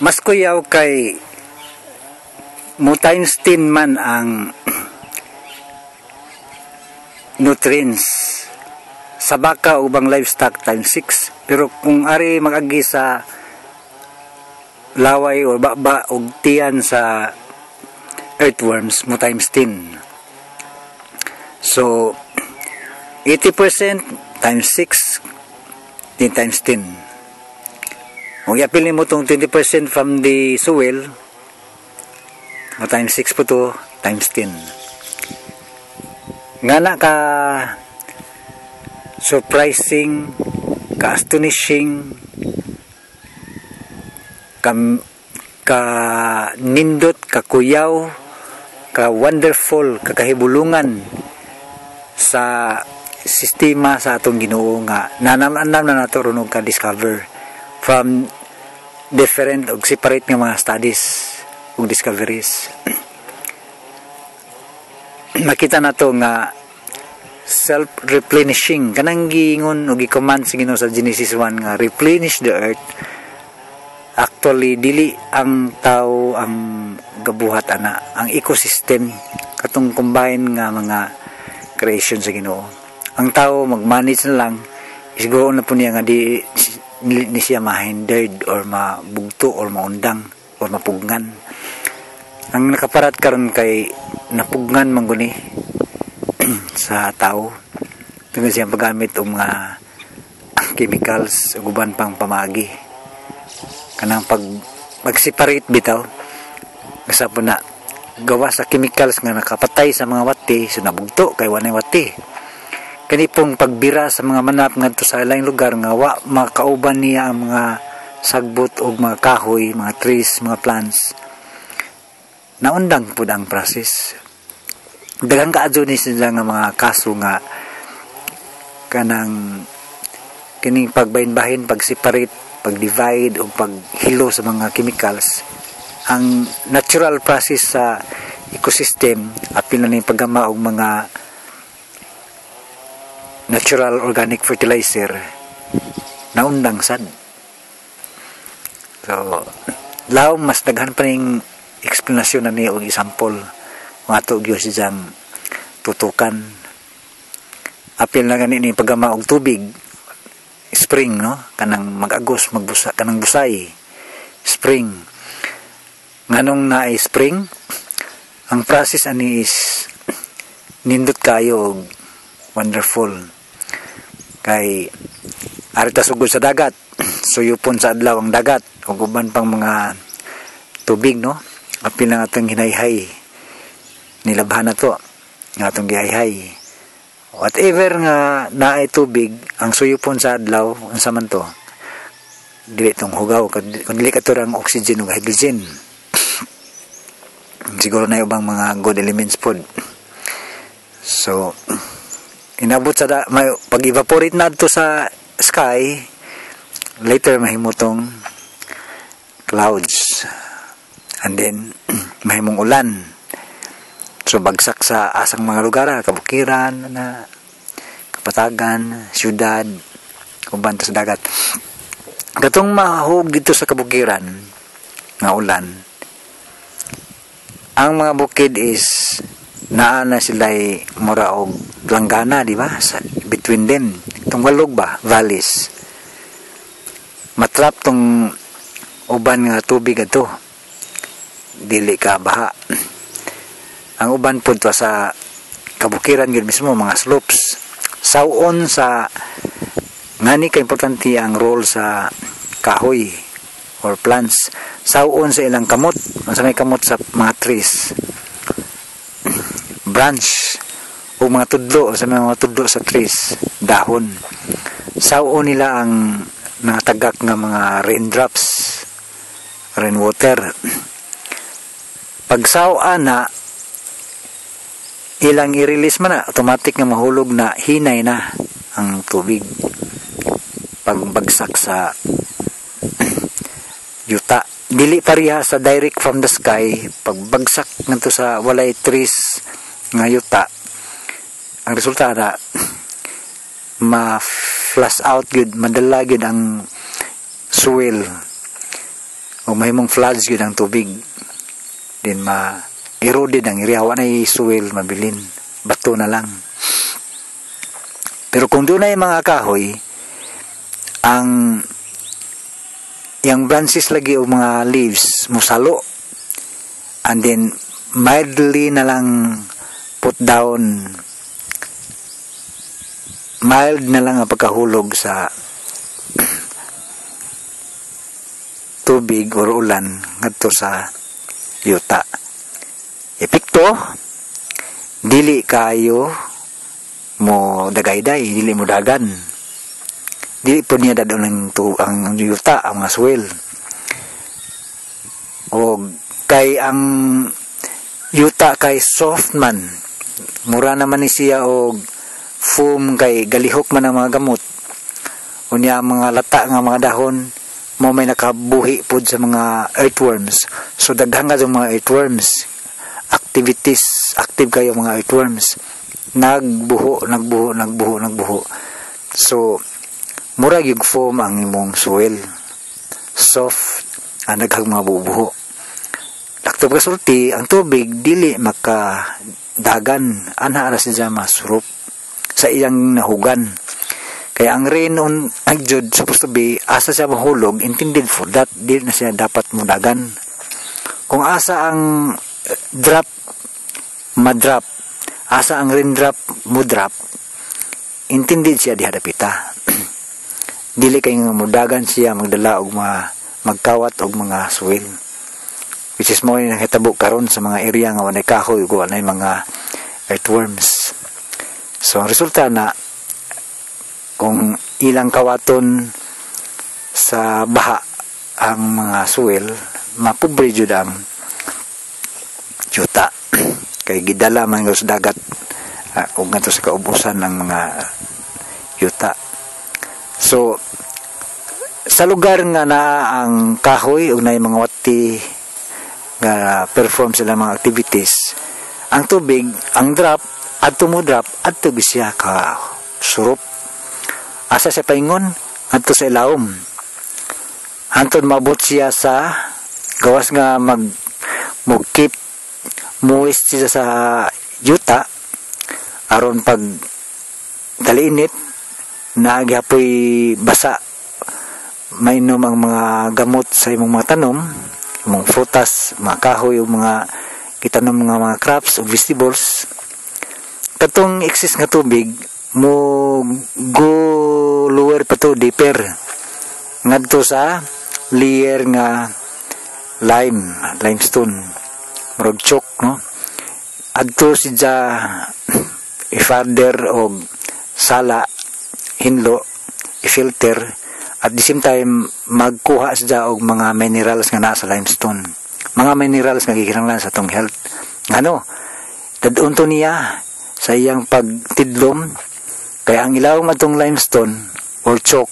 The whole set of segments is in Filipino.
mas kuyaw kay mo times 10 man ang nutrients. Sa baka ubang livestock times 6 pero kung ari magagi sa laway o baba og tiyan sa earthworms mo times 10 so 80% times 6 10 times 10 kung iapilin mo tong 20% from the soil. Mo times 6 po to times 10 nga na ka surprising ka astonishing ka, ka nindot ka kuyaw ka wonderful ka kahibulungan sa sistema sa atong Ginoo nga. Nanam-anam na nato ron ka discover from different og separate nga mga studies ug discoveries. Makita nato nga self-replenishing. Kanang giingon o gi-command sa Ginoo sa Genesis 1 nga replenish the earth. Actually dili ang tao ang gabuhat ana ang ecosystem katong combine nga mga creation sa Ginoo. Ang tao mag-manage na lang siguro na po niya nga di ni siya mahindered or mabugto or maundang or mapugnan. Ang nakaparat karon kay napugnan man guni sa tao. Tungod siya paggamit og mga chemicals ug uban pang pamagi. Kanang pag mag-separate bitaw po na gawa sa chemicals nga nakapatay sa mga wati so nabugto kay wanay wati kani pong pagbira sa mga manap ngadto sa laing lugar nga wa makauban niya ang mga sagbot og mga kahoy mga trees mga plants. Naundang pud ang process. Daghang kaadyo ni sila nga mga kaso nga kanang kining pagbahin-bahin pag-separate pag-divide o paghilo sa mga chemicals. Ang natural process sa ecosystem apil na ni paggama og mga natural organic fertilizer naundang sad so law mas daghan pa ning explanasyon na ni og example. Mga to gyud siyang tutukan. Apil na gani ni paggama og tubig spring no? Kanang mag-agos magbusa kanang busay spring. Nganong na spring? Ang process ani is nindot kayo og wonderful kay arita sugod sa dagat. Suyupon sa adlaw ang dagat. Ug uban pang mga tubig no? Apil na atong hinayhay. Nilabhan na to. Nga atong gihayhay. Whatever nga naay tubig ang suyupon sa adlaw unsa man to dili tong hugaw. Kun dili ka ang oxygen ug hydrogen. Siguro na ubang mga good elements pod so inabot sa da, may, pag evaporate na to sa sky later mahimutong clouds and then mahimong ulan So bagsak sa asang mga lugar, kabukiran na kapatagan, syudad, kumbanta sa dagat. Katong mahog dito sa kabukiran nga ulan. Ang mga bukid is naa na sila mura og langgana, di ba? Sa, between them. Itong walog ba? Valleys. Matrap tong uban nga tubig ato. Dili ka baha ang uban po sa kabukiran gid mismo mga slopes sawon sa ngani ka importante ang role sa kahoy or plants sawon sa ilang kamot sa may kamot sa mga trees branch o mga tudlo sa mga tudlo sa trees dahon. Sawon nila ang natagak nga mga raindrops rainwater. Pag sawa na ilang i-release man na automatic nga mahulog na hinay na ang tubig. Pagbagsak sa yuta. Dili pariha sa direct from the sky. Pagbagsak ngadto sa walay trees nga yuta ang resulta na ma flush out gud madala gud ang soil. O mahimong floods yun ang tubig. Din ma eroded ang area. Wa soil mabilin. Bato na lang. Pero kung doon ay mga kahoy ang yung branches lagi o mga leaves musalo. And then mildly na lang put down. Mild na lang ang pagkahulog sa tubig o ulan ngadto sa yuta. Epekto dili kayo mo dagayday dili mo dagan. Dili po niya dadon ng tu ang yuta ang mga swell. O kay ang yuta kay soft man mura naman ni siya og foam kay galihok man ang mga gamot. Unya mga lata nga mga dahon mo may nakabuhi pod sa mga earthworms. So daghang nga mga earthworms. Activities active kayo mga earthworms. Nagbuho nagbuho nagbuho nagbuho. So mura yung foam ang imong soil. Soft ang naghang mga bubuho. Lakto kasulti ang tubig dili maka dagan. Ana ara siya masurup sa iyang nahugan. Kaya ang rain on agjud supposed to be asa siya mahulog intended for that dili na siya dapat mudagan kung asa ang drop madrop asa ang raindrop mudrop intended siya dihadapita dili kay mudagan siya magdala og mga magkawat og mga swing which is mo yung hitabo karon sa mga area nga wanay kahoy ug wanay mga earthworms. So ang resulta na kung ilang kawaton sa baha ang mga soil mapobre jud ang yuta. Kay gidala man sa dagat uh, ug ngadto sa kaubusan ng mga yuta. So sa lugar nga na ang kahoy ug na mga wati nga perform sila mga activities. Ang tubig ang drop adto mo drop adto siya ka surup. Asa sa paingon adto sa ilawom antod mabot siya sa gawas nga mag keep moist siya sa yuta. Aron pag taliinit na gyapoy basa. Mainom ang mga gamot sa imong mga tanom imong frutas mga kahoy o mga kitanom mga mga crops o vegetables. Katong excess nga tubig mo go lower pa to deeper. Ngadto sa layer nga lime limestone. Murag chok no? Adto si ja i-father og sala hinlo i-filter at the same time magkuha siya og mga minerals nga nasa limestone. Mga minerals nga gikinahanglan sa atong health. Ano dadun to niya sa iyang pagtidlom. Kaya ang ilaw matong limestone or chalk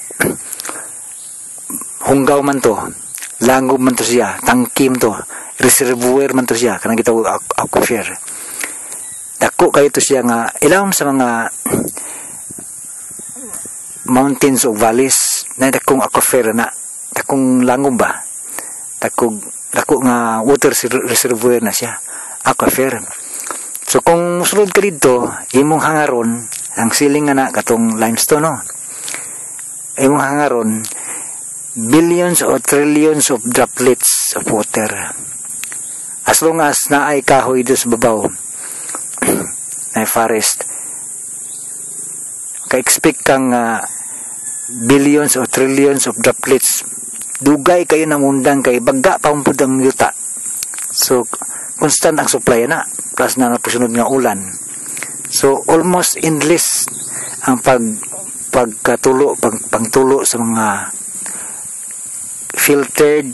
hunggaw man to langob man to siya tangkim to reservoir man to siya kanang kita aquifer. Dako kayo to siya nga ilawom sa mga mountains o valleys na dakong aquifer na dakong langom ba? Dakong dako nga water reservoir na siya. Aquifer so kung musulod ka dito imong hangaron ang siling nga na katong limestone no? Imong hangaron billions or trillions of droplets of water. As long as naay kahoy dos babaw na forest ka-expect kang uh, billions or trillions of droplets. Dugay kayo ng undang kay bagga pa ang yuta. So constant ang supply na plus na napusunod nga ulan. So almost endless ang pag pagkatulo pag, pagtulo sa mga filtered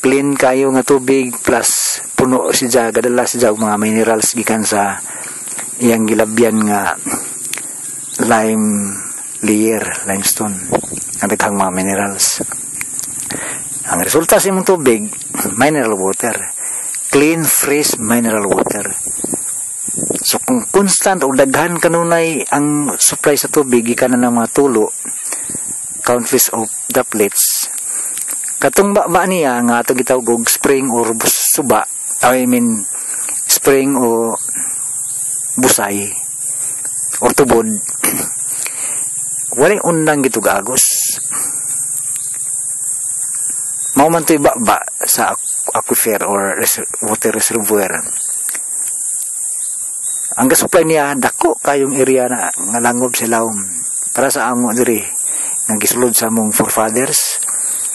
clean kayo nga tubig plus puno siya gadala siya og mga minerals gikan sa iyang gilabyan nga lime layer limestone ang daghang mga minerals. Ang resulta sa imong tubig mineral water. Clean fresh mineral water. So kung constant o daghan kanunay ang supply sa tubig gikan na ng mga tulo countless of droplets katong ba niya nga ato gitawag og spring or suba I mean spring o busay or tubod walay undang gito gagos mao man to'y ba sa aqu- aquifer or water reservoir. Ang gasupply niya dako kayong area na nga langob sa para sa amo diri nga gisulod sa among forefathers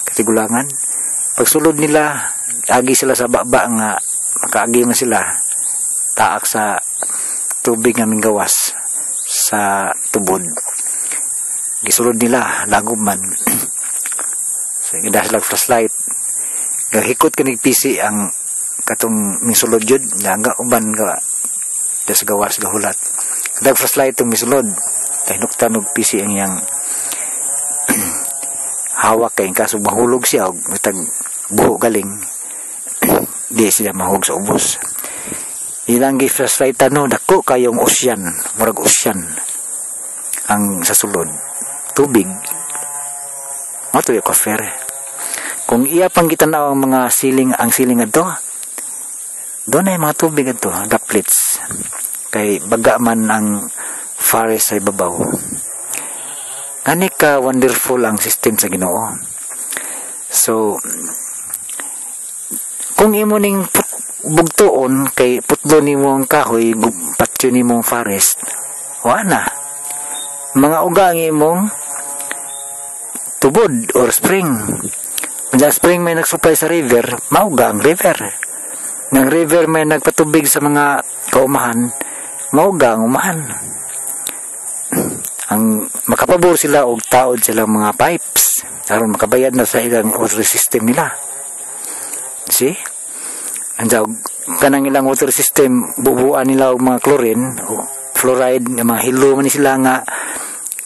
katigulangan. Pagsulod nila agi sila sa baba nga makaagi man sila. Taak sa tubig nga minggawas sa tubod gisulod nila langob man. So gida sila flashlight gahikot kanig PC ang katong misulod jud. Nga uban ka. Da sa gawas gahulat. Kadag flashlight itong misulod. Kay nuktan og PC ang iyang hawak. Kay kaso mahulog siya og matag buho galing. Di siya mahog sa ubos. Ilang gi flashlight no dako kayong ocean murag ocean ang sa sulod tubig. Mo to yung kofere kung iya pang gitanaw ang mga siling ang siling adto doon ay mga tubig adto droplets kay baga man ang forest sa ibabaw. Gani ka wonderful ang system sa Ginoo. So kung imo ning bugtuon kay putlo nimo ang kahoy patyo nimo ang forest wa na. Mga uga ang tubod or spring. Kung spring may nagsupply sa river mauga ang river. Ng river may nagpatubig sa mga kaumahan mauga ang umahan. Ang makapabor sila og taod sila mga pipes. Aron makabayad na sa ilang water system nila. See? Anda kanang ilang water system bubuan nila og mga chlorine o fluoride mga hilo man sila nga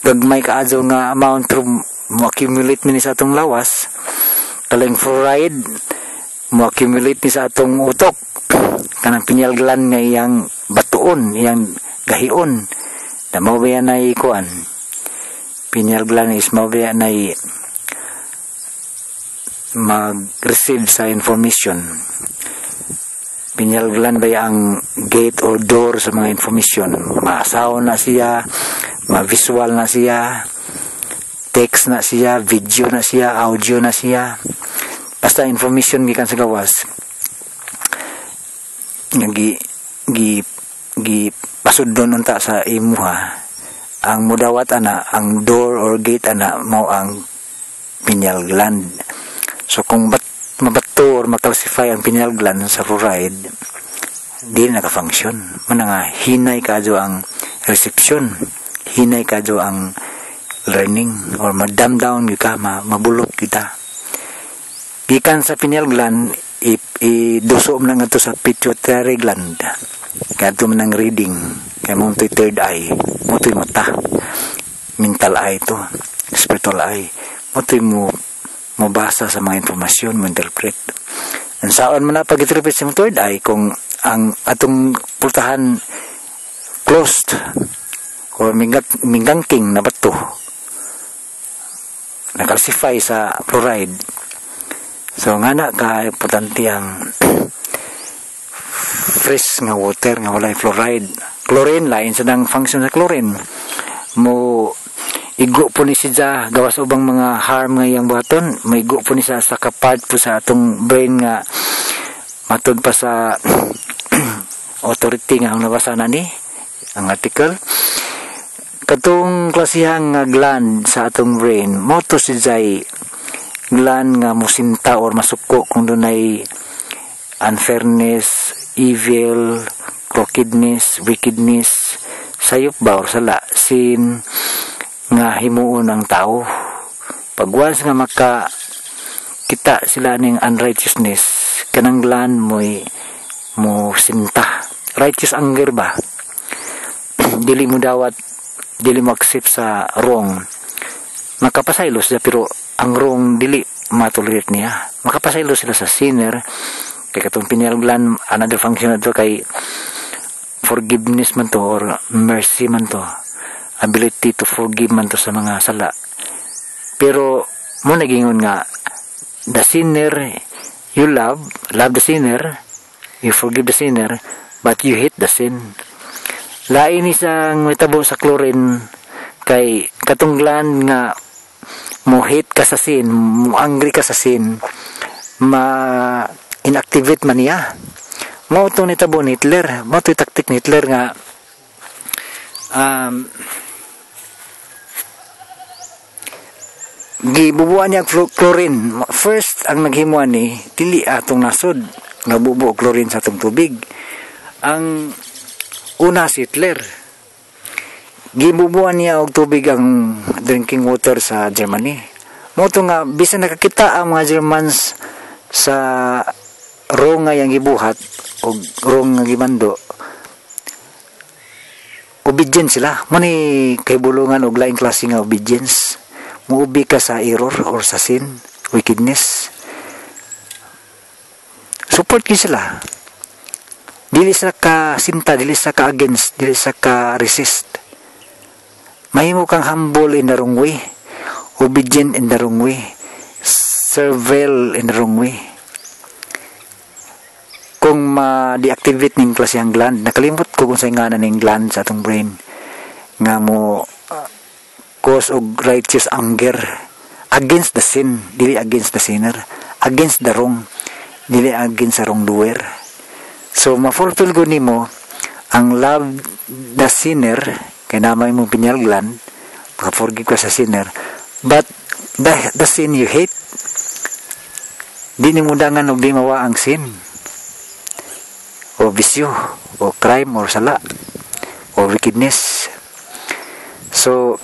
gagmay kaadyo nga amount from mo accumulate ni sa atong lawas. Kaling fluoride mo accumulate ni sa atong utok. Kanang pineal gland nga iyang batuon iyang gahion. Na mawaya na ikuan pineal gland is mawaya na mag-receive sa information? Pineal gland ba ang gate or door sa mga information? Maasaw na siya ma-visual na siya text na siya video na siya audio na siya. Basta information gikan sa gawas. Nga gi gi gi pasudlon unta sa imuha. Ang mudawat ana ang door or gate ana mao ang pineal gland. So kung bat mabato or maklasify ang pineal gland sa fluoride di na naka-function. Man nga hinay kadyo ang reception. Hinay kadyo ang learning or madam down ka ma, mabulok kita. Gikan sa pineal gland iduso man nga to sa pituitary gland. Kadto man ang reading kay mo third eye mo mata mental eye to spiritual eye. Mo mo mabasa sa mga informasyon mo interpret. Ang saan man na pag-interpret sa third eye kung ang atong pultahan closed or mingak, mingangking na bato nakalsify sa fluoride so nga na ka importante ang fresh nga water nga walay fluoride. Chlorine lain sa nang function sa chlorine. Mo igo po ni siya gawas ubang mga harm nga iyang buhaton may igo po ni siya sa kapart po sa atong brain nga matod pa sa authority nga ang nabasa na ni ang article katong klasihang nga gland sa atong brain mo si Jai gland nga musinta or masuko kung dunay unfairness evil crookedness wickedness sayop ba or sala sin nga himuon ang tao. Pag once nga maka kita sila ning unrighteousness kanang gland mo'y mo sinta righteous anger ba? Dili mo dawat dili mo accept sa wrong. Makapasaylos siya pero ang wrong dili matolerate niya. Makapasaylos sila sa sinner kay katong pineal gland another function na to kay forgiveness man to or mercy man to ability to forgive man to sa mga sala. Pero mo nagingon nga the sinner you love, love the sinner, you forgive the sinner, but you hate the sin. Lain isang metabo sa chlorine kay katunglan nga mo hate ka sa sin, mo angry ka sa sin, ma inactivate man niya. Mao to ni tabo ni Hitler, mao to taktik ni Hitler nga um, gibubuan niya chlorine. First, ang naghimuan ni, dili atong nasod, nga bubuo chlorine sa atong tubig. Ang una si Hitler, gibubuan niya og tubig ang drinking water sa Germany. Moto nga, bisan nakakita ang mga Germans sa wrong nga yang gibuhat o wrong nga gimando, obedience sila. Mani kay bulungan og laing klase nga obedience. Muubi ka sa error or sa sin, wickedness. Support ki sila dili sa ka sinta dili sa ka against dili sa ka resist. Mahimo kang humble in the wrong way obedient in the wrong way servile in the wrong way. Kung ma-deactivate ning klase ang gland nakalimot ko kung sa nga na ning gland sa atong brain. Nga mo uh, cause og righteous anger against the sin dili against the sinner against the wrong dili against the wrongdoer So, ma-fulfill ko nimo ang love the sinner, kay namay mo pinyalglan, maka-forgive ka sa sinner, but the, the sin you hate, di ni mo dangan og di ang sin, o bisyo, o crime, or sala, o wickedness. So,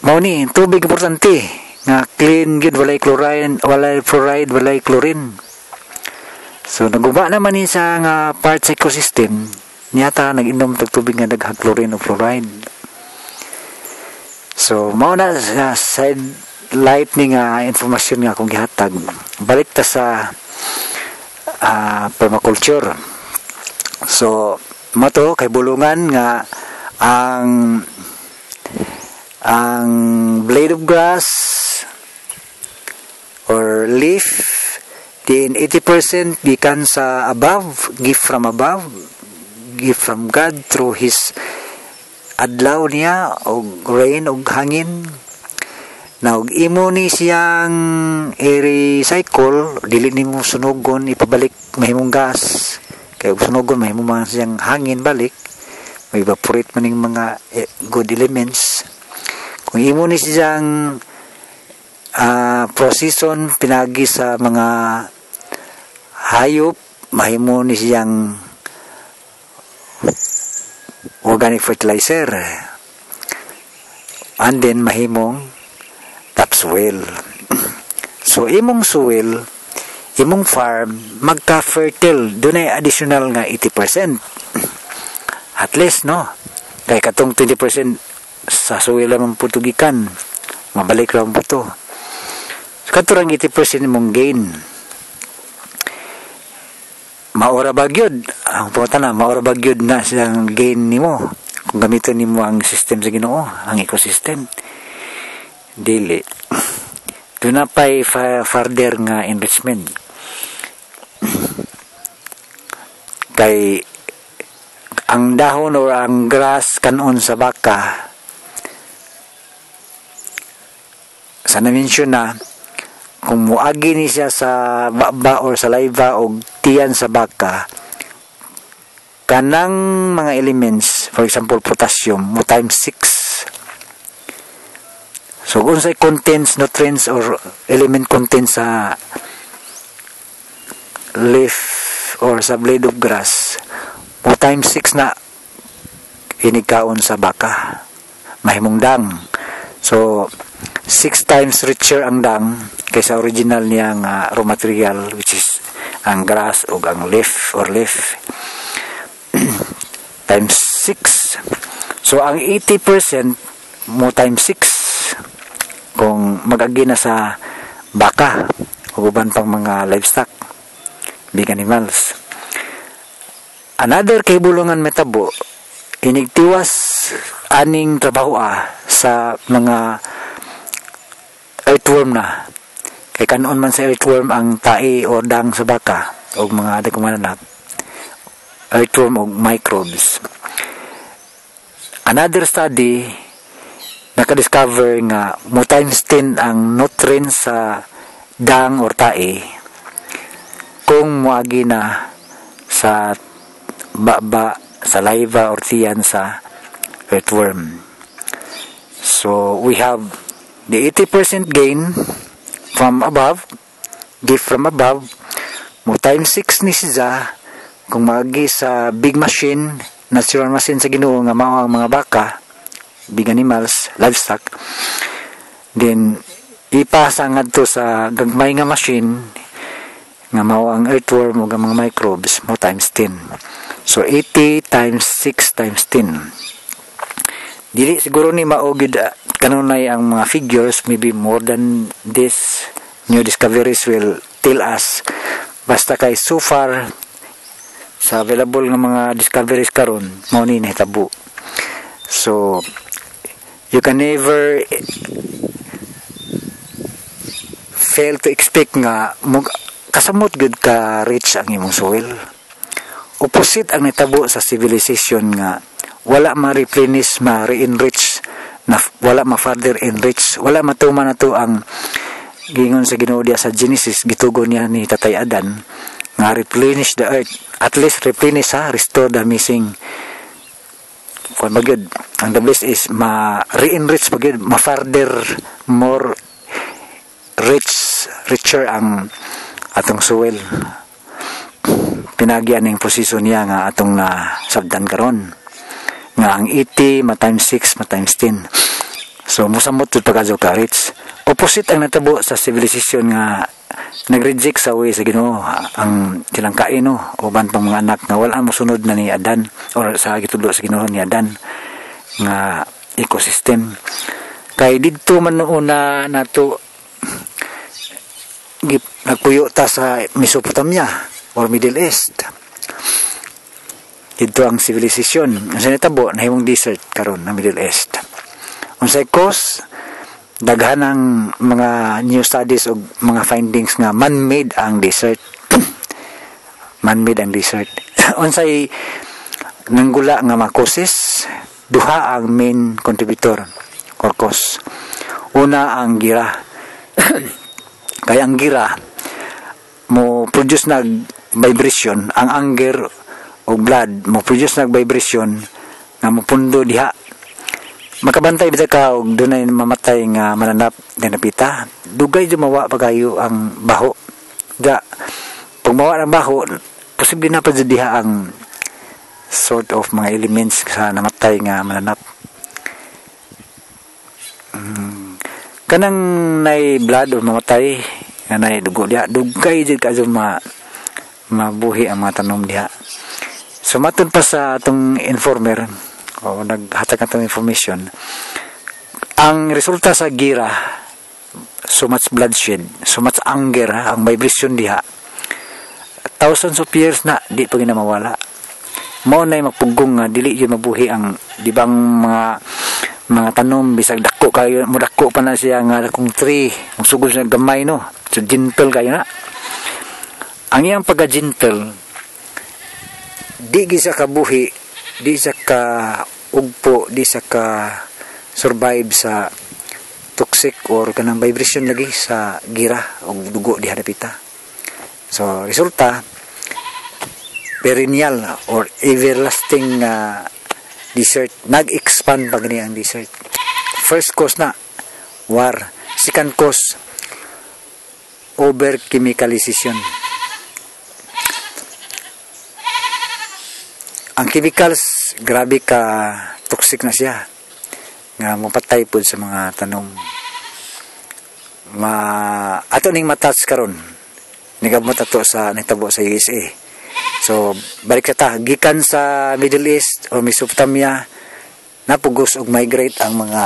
mao ni tubig importante nga clean gid walay chlorine walay fluoride walay chlorine So naguba naman ni sa nga parts ecosystem niyata nag-inom tag tubig nga daghang chlorine o fluoride. So mao na sa side light ni nga informasyon nga akong gihatag. Balik ta sa uh, permaculture. So mo to kay bulungan nga ang ang blade of grass or leaf Then 80% gikan sa above, gift from above, gift from God through His adlaw niya og rain og hangin. Na og imo ni siyang i-recycle dili nimo sunugon ipabalik mahimong gas. Kay og sunugon mahimo man siyang hangin balik may evaporate man ning mga eh, good elements. Kung imo ni siyang uh, procession pinagi sa mga hayop mahimo ni siyang organic fertilizer. And then mahimong topsoil. So imong soil imong farm magka-fertile dunay additional nga 80% at least no? Kay katong 20% sa soil lamang putugikan mabalik lang po to so, katurang 80% imong gain maura bagyod. Ang pumunta na maura bagyod na silang gain nimo. Kung gamiton nimo ang system sa Ginoo ang ecosystem. Dili. Do na pay further nga enrichment kay ang dahon or ang grass kanon sa baka sa na-mention na kung muagi ni siya sa baba or sa laiva o tiyan sa baka. Kanang mga elements for example potassium mo times 6 so kung sa contents nutrients or element contents sa leaf or sa blade of grass mo times 6 na inikaon sa baka. Mahimong dang. So 6 times richer ang dang kaysa original niya nga raw material which is ang grass o ang leaf or leaf. Times 6 so ang 80% mo times 6 kung na sa baka o uban pang mga livestock big animals. Another kay bulungan metabo inigtiwas aning trabaho ah, sa mga earthworm na. Kay kanon man sa earthworm ang tae o dang sa baka o mga dagkong mananap earthworm o microbes. Another study nakadiscover nga mo times 10 ang nutrients sa dang or tae kung muagi na sa baba saliva or tiyan sa earthworm. So we have the 80% gain from above gift from above mo times 6 ni siya kung magi sa big machine natural machine sa Ginoo nga mao ang mga baka big animals livestock then ipasa ngadto sa gagmay nga machine nga mao ang earthworm ug mga microbes mo times 10 so 80 times 6 times 10 dili siguro ni mao gid uh, kanunay ang mga figures maybe more than this new discoveries will tell us. Basta kay so far sa available nga mga discoveries karon mo ni nahitabo. So you can never fail to expect nga mug kasamot gud ka rich ang imong soil. Opposite ang nitabo sa civilization nga wala ma-replenish ma-re-enrich na wala ma-further enrich. Wala matuman na to ang gingon sa Ginoo sa Genesis gitugon niya ni Tatay Adan nga replenish the earth at least replenish ha restore the missing. Kung magid ang the best is ma re-enrich magid ma further more rich richer ang atong soil. Pinagyan ning posisyon niya nga atong na sabdan karon nga ang 80 ma times 6 ma times 10 so musamot jud pagkajo ka rich. Opposite ang natabo sa civilization nga nag-reject sa way sa Ginoo ang silang kaino o ban pang mga anak nga wala mo sunod na ni Adan or sa gitulo sa Ginoo ni Adan nga ecosystem. Kay didto man una nato nagpuyo ta sa Mesopotamia or Middle East dito ang civilization ang sinitabo nahimong desert karon ng Middle East. Unsay cause? Daghan ang mga new studies o mga findings nga man-made ang desert. Man-made ang desert. Unsay nanggula nga makosis duha ang main contributor or cause. Una ang gira. Kaya ang gira mo produce nag vibration. Ang anger o blood mo produce nag vibration nga mo pundo diha. Makabantay bita ka og dunay mamatay nga mananap nga napita. Dugay jud mawa pagayo ang baho. Da pag mawa ang baho posible na pa diha ang sort of mga elements sa namatay nga mananap. Hmm. kanang nay blood o mamatay nga nay dugo diha. Dugay jud ka ma mabuhi ang mga tanom diha so matun pa sa atong informer. O naghatag ng information. Ang resulta sa gira so much bloodshed so much anger ang vibration diha. Thousands of years na di pa ginamawala. Mo na magpugong nga dili yun mabuhi ang di bang mga mga tanom bisag dako kayo mo dako pa na siya nga kung tree sugod sa gamay no? So gentle kayo na. Ang iyang pagka gentle di gisa kabuhi di sa ka ugpo di sa ka survive sa toxic or kanang vibration lagi sa gira o dugo di hadapita so resulta perennial or everlasting uh, desert. Nag-expand pa gani ang desert. First cause na war. Second cause over chemicalization ang chemicals grabe ka toxic na siya. Nga mapatay po sa mga tanom ma ato ning matas karon. Nigabot ato sa nitabo sa USA so balik ta gikan sa Middle East o Mesopotamia napugos og migrate ang mga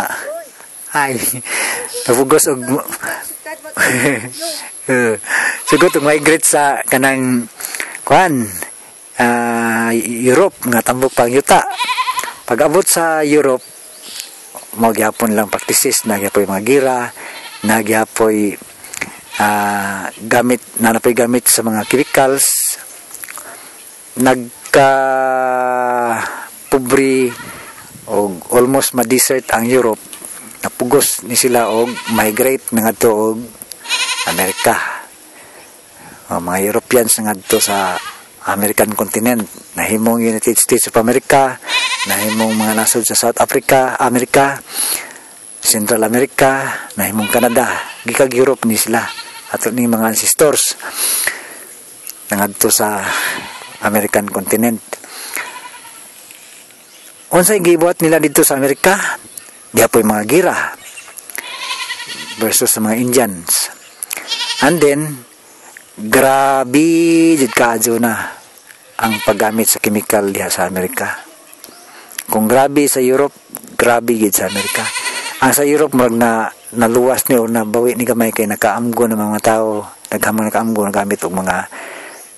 ay napugos og sugot og migrate sa kanang kuan uh, Europe nga tambok pang yuta. Pag abot sa Europe magyapon lang practices nagyapoy mga gira nagyapoy ah, gamit na napay gamit sa mga chemicals nagka pobre og almost ma-desert ang Europe. Napugos ni sila og migrate na ngadto og Amerika. Ang mga Europeans na ngadto sa American continent nahimong United States of America. Nahimong mga nasod sa South Africa Amerika Central America nahimong Canada. Gikag Europe ni sila. Ato ning mga ancestors. Nangadto sa American continent. Unsay gibuhat nila dito sa Amerika? Di apoy mga gira versus sa mga Indians. And then grabe jud kaadyo na ang paggamit sa chemical diha sa Amerika. Kung grabe sa Europe grabe gid sa Amerika. Ang sa Europe murag na naluwas ni o nabawi ni gamay kay nakaamgo ng mga tao. Naghamon nakaamgo na gamit og mga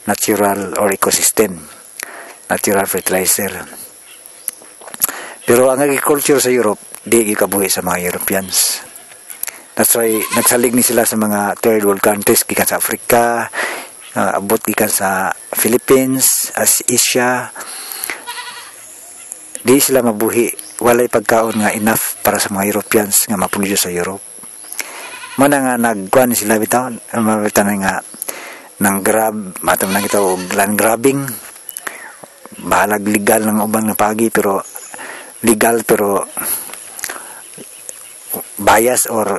natural or ecosystem natural fertilizer. Pero ang agriculture sa Europe, di gikabuhi sa mga Europeans. That's why nagsalig ni sila sa mga third world countries, gikan sa Africa, uh, abot gikan sa Philippines, as Asia. Di sila mabuhi. Walay pagkaon nga enough para sa mga Europeans nga maproduce sa Europe. Mana nga nagkuhan sila bitaw, mabita na nga nang grab, matam na kita og land grabbing. Bahalag legal ng ubang na pagi pero legal pero bias or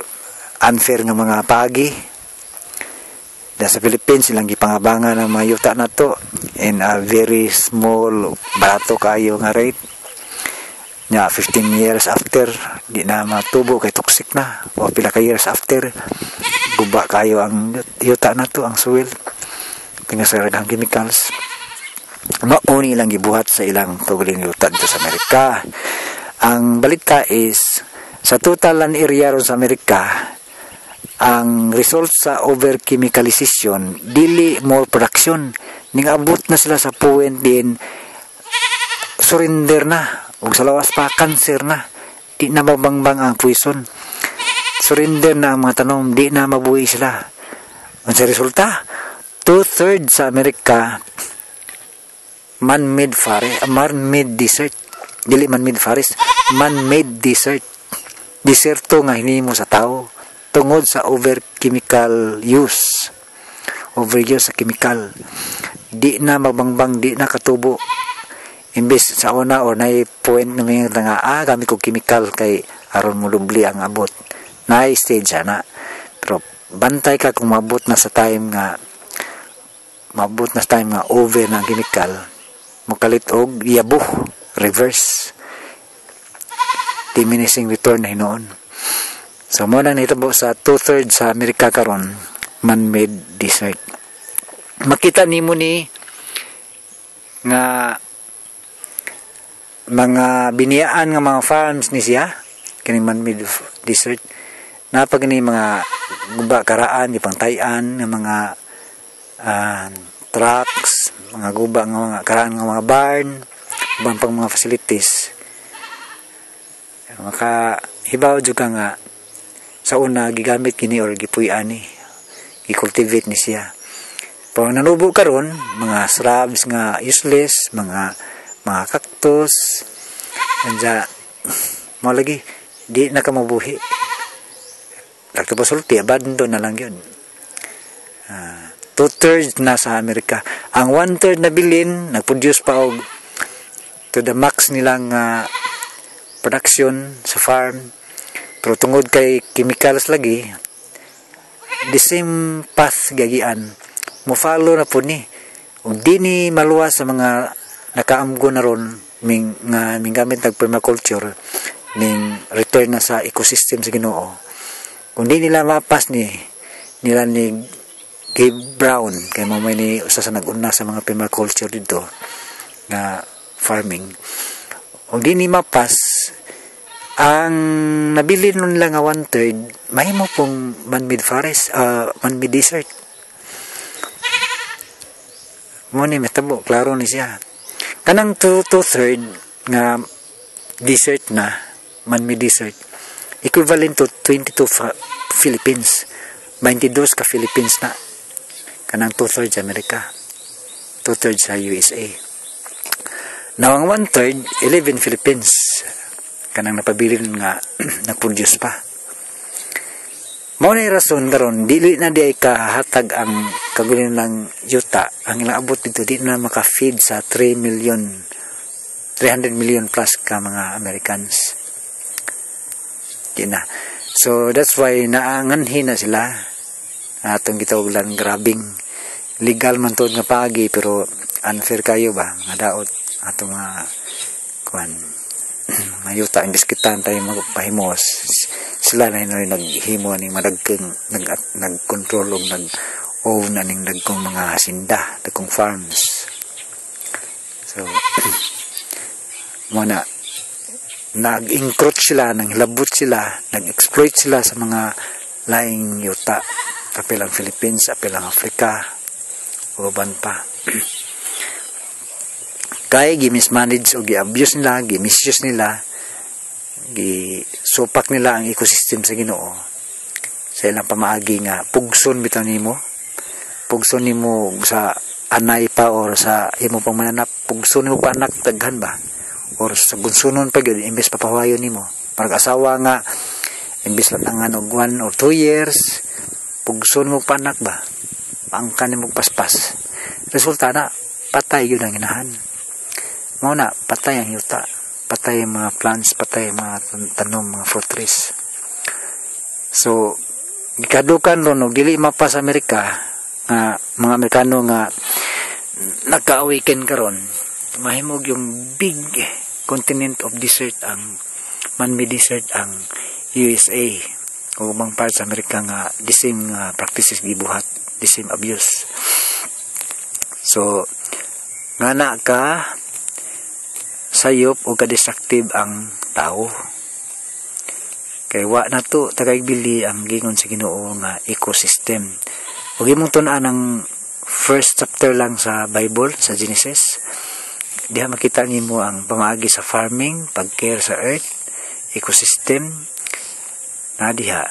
unfair nga mga pagi da sa Philippines silang gipangabangan ng mga yuta na to. In a very small barato kayo nga rate. Nya 15 years after di na matubo kay toxic na. O pila ka years after guba kayo ang yuta na to ang soil. Tinga sa chemicals. Mauni lang gibuhat sa ilang tuguling yuta dito sa Amerika. Ang balita is sa total land area ron sa Amerika ang result sa over-chemicalization dili more production. Ning abot na sila sa point din surrender na. Ug sa lawas pa cancer na. Di na mabangbang ang poison. Surrender na ang mga tanom di na mabuhi sila. Ang sa resulta two-thirds sa Amerika man-made forest, man-made desert. Dili man-made forest, man-made desert. Deserto nga hinimo sa tao tungod sa over chemical use. Overuse sa chemical. Di na mabangbang, di na katubo. Imbes sa una or na point na may nga, ah, gamit ko chemical kay aron mo dubli ang abot. Na stage na. Pero bantay ka kung mabot na sa time nga mabot na sa time nga over na chemical mukalit og yabo reverse diminishing return na hinoon so mo na nitabo sa two-thirds sa Amerika karon man-made desert makita nimo ni nga mga biniyaan nga mga farms ni siya kining man-made desert napag ni mga guba karaan ipang tayan nga mga uh, trucks, mga guba nga mga karaan nga mga barn, ubang pang mga facilities. Maka hibaw jud ka nga sa una gigamit kini or gipuy-an ni gi-cultivate ni siya. Pero nanubo karon mga shrubs nga useless, mga mga cactus, anja mo lagi di na ka mabuhi. Lakto pasulti, abandon na lang yun. Ah, two-thirds na sa Amerika. Ang one-third na bilin, nag-produce pa og to the max nilang uh, production sa farm. Pero tungod kay chemicals lagi, the same path gagian. Mo follow na po ni. Ug di ni maluwas sa mga nakaamgo na ron ming nga ming gamit nag permaculture ning return na sa ecosystem sa Ginoo. Kung di nila mapas ni nila ni Gabe Brown kay mo may ni usa sa naguna sa mga permaculture dito na farming o di ni mapas ang nabili nun lang nga one third may mo pong man-made forest uh, man-made desert. Mo ni metabo klaro ni siya. Kanang two, two third nga desert na man-made desert equivalent to 22 Philippines 22 ka Philippines na. Kanang two-thirds Amerika two-thirds sa USA now ang one-third 11 Philippines kanang napabilin nga nag-produce pa. Mao na rason karon dili na di kahatag ang kagulian ng yuta. Ang ilang abot dito di na maka-feed sa 3 million 300 million plus ka mga Americans. Di na. So that's why naanganhin na sila. Atong gitawaglan grabbing. Legal man to nga pagi pero unfair kayo ba? Nga daot. Atong mga kuan mayuta imbis kita tayo magpahimos sila na yun naghimo ning madagkeng nag nagkontrol og nag own aning dagkong mga sinda dagkong farms so mo na nag-encroach sila, nanglabot sila, nag-exploit sila sa mga laing yuta. Apil ang Philippines, apil ang Africa, uban pa. Kaya gi-mismanage o gi-abuse nila, gi-misuse nila, gi-supak nila ang ecosystem sa ginoo. Sa ilang pamaagi nga, pugson bitaw nimo. Pugson nimo sa anay pa or sa imo pang mananap. Pugson nimo pa anak, daghan ba? or sa gunsunon pa gyud imbes papawayon nimo parang asawa nga imbes lang ang ano one or two years pugson mo panak ba pangkan nimo paspas resulta na patay gyud ang inahan mao na patay ang yuta. Patay ang mga plants patay ang mga tanom mga fruit trees. So gikadukan ron og dili mapa sa Amerika nga mga Amerikano nga nagka-awaken karon. Mahimog yung big continent of desert ang man-made desert ang USA o ubang parts sa Amerika nga the same nga practices gibuhat the same abuse. So nga na ka sayop o ka-destructive ang tao. Kay wa na to tagaigbili ang gingon sa Ginoo nga ecosystem. Ug imong tun-an ang first chapter lang sa Bible sa Genesis. Diha makita nimo ang pamaagi sa farming, pag-care sa earth, ecosystem. Na diha.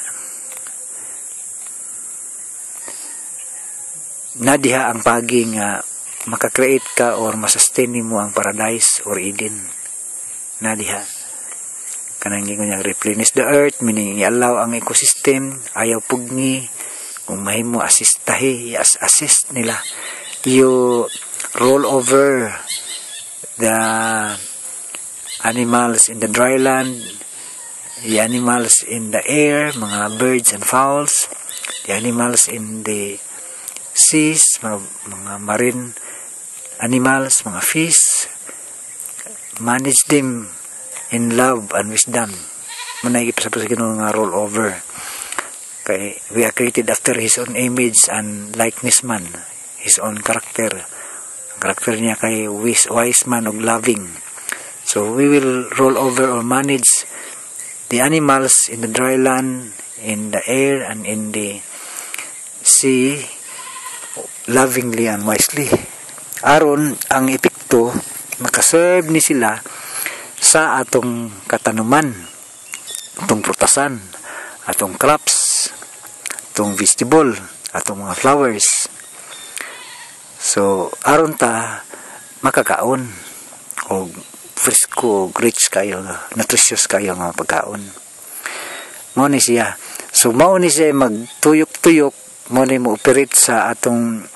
Na diha ang pagi nga makakreate ka or masustain nimo ang paradise or Eden. Na diha. Kanang gingon niya replenish the earth, meaning i-allow ang ecosystem, ayaw pugni, kung mahimo assistahi, assist nila. You roll over the animals in the dry land, the animals in the air, mga birds and fowls, the animals in the seas, mga, mga marine animals, mga fish, manage them in love and wisdom. Manay sa sa nga roll over. Kay we are created after his own image and likeness man, his own character karakter niya kay wise, wise man og loving. So we will roll over or manage the animals in the dry land, in the air, and in the sea lovingly and wisely. Aron ang epekto makaserve ni sila sa atong katanuman, atong prutasan, atong crops, atong vegetable, atong mga flowers, So, aron ta makakaon o fresco, rich kayo, nutritious kayo nga pagkaon. Mo ni siya. So, mao ni siya magtuyok-tuyok, mo ni mo operate sa atong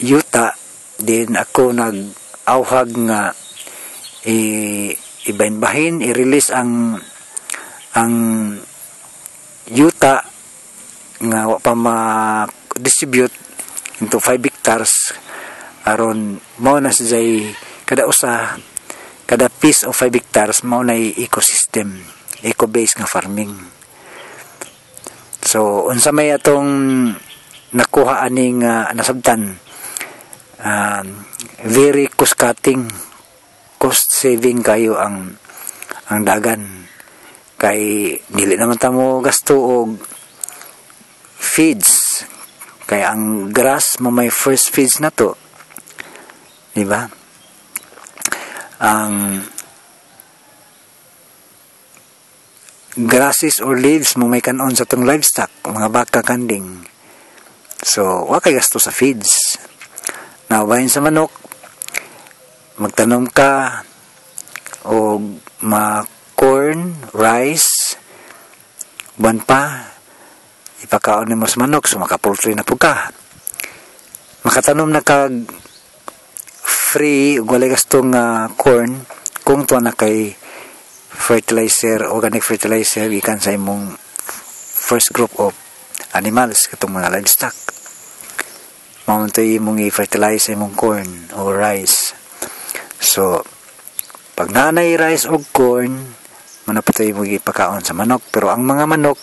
yuta. Din ako nag-awhag nga i ibahin i-release ang ang yuta nga wa pa ma-distribute into 5 hectares aron mao na sa kada usa kada piece of 5 hectares mao na ecosystem eco-based nga farming so unsa may atong nakuha aning uh, nasabtan uh, very cost cutting cost saving kayo ang ang dagan kay dili naman ta mo gasto og feeds kaya ang grass mo may first feeds na to. Di ba? Ang grasses or leaves mo may kanon sa tong livestock mga baka kanding so wa kay gasto sa feeds now bahin sa manok. Magtanom ka. O ma corn rice. Buwan pa. Ipakaon ni mas manok. So makapultry na po ka. Makatanom na kag free walay gastong uh, corn kung tuwa na kay fertilizer, organic fertilizer ikan sa imong first group of animals. Katong mga livestock mamunto imong i-fertilize imong corn o rice so pag nanay rice o corn manapatay mo ipakaon sa manok pero ang mga manok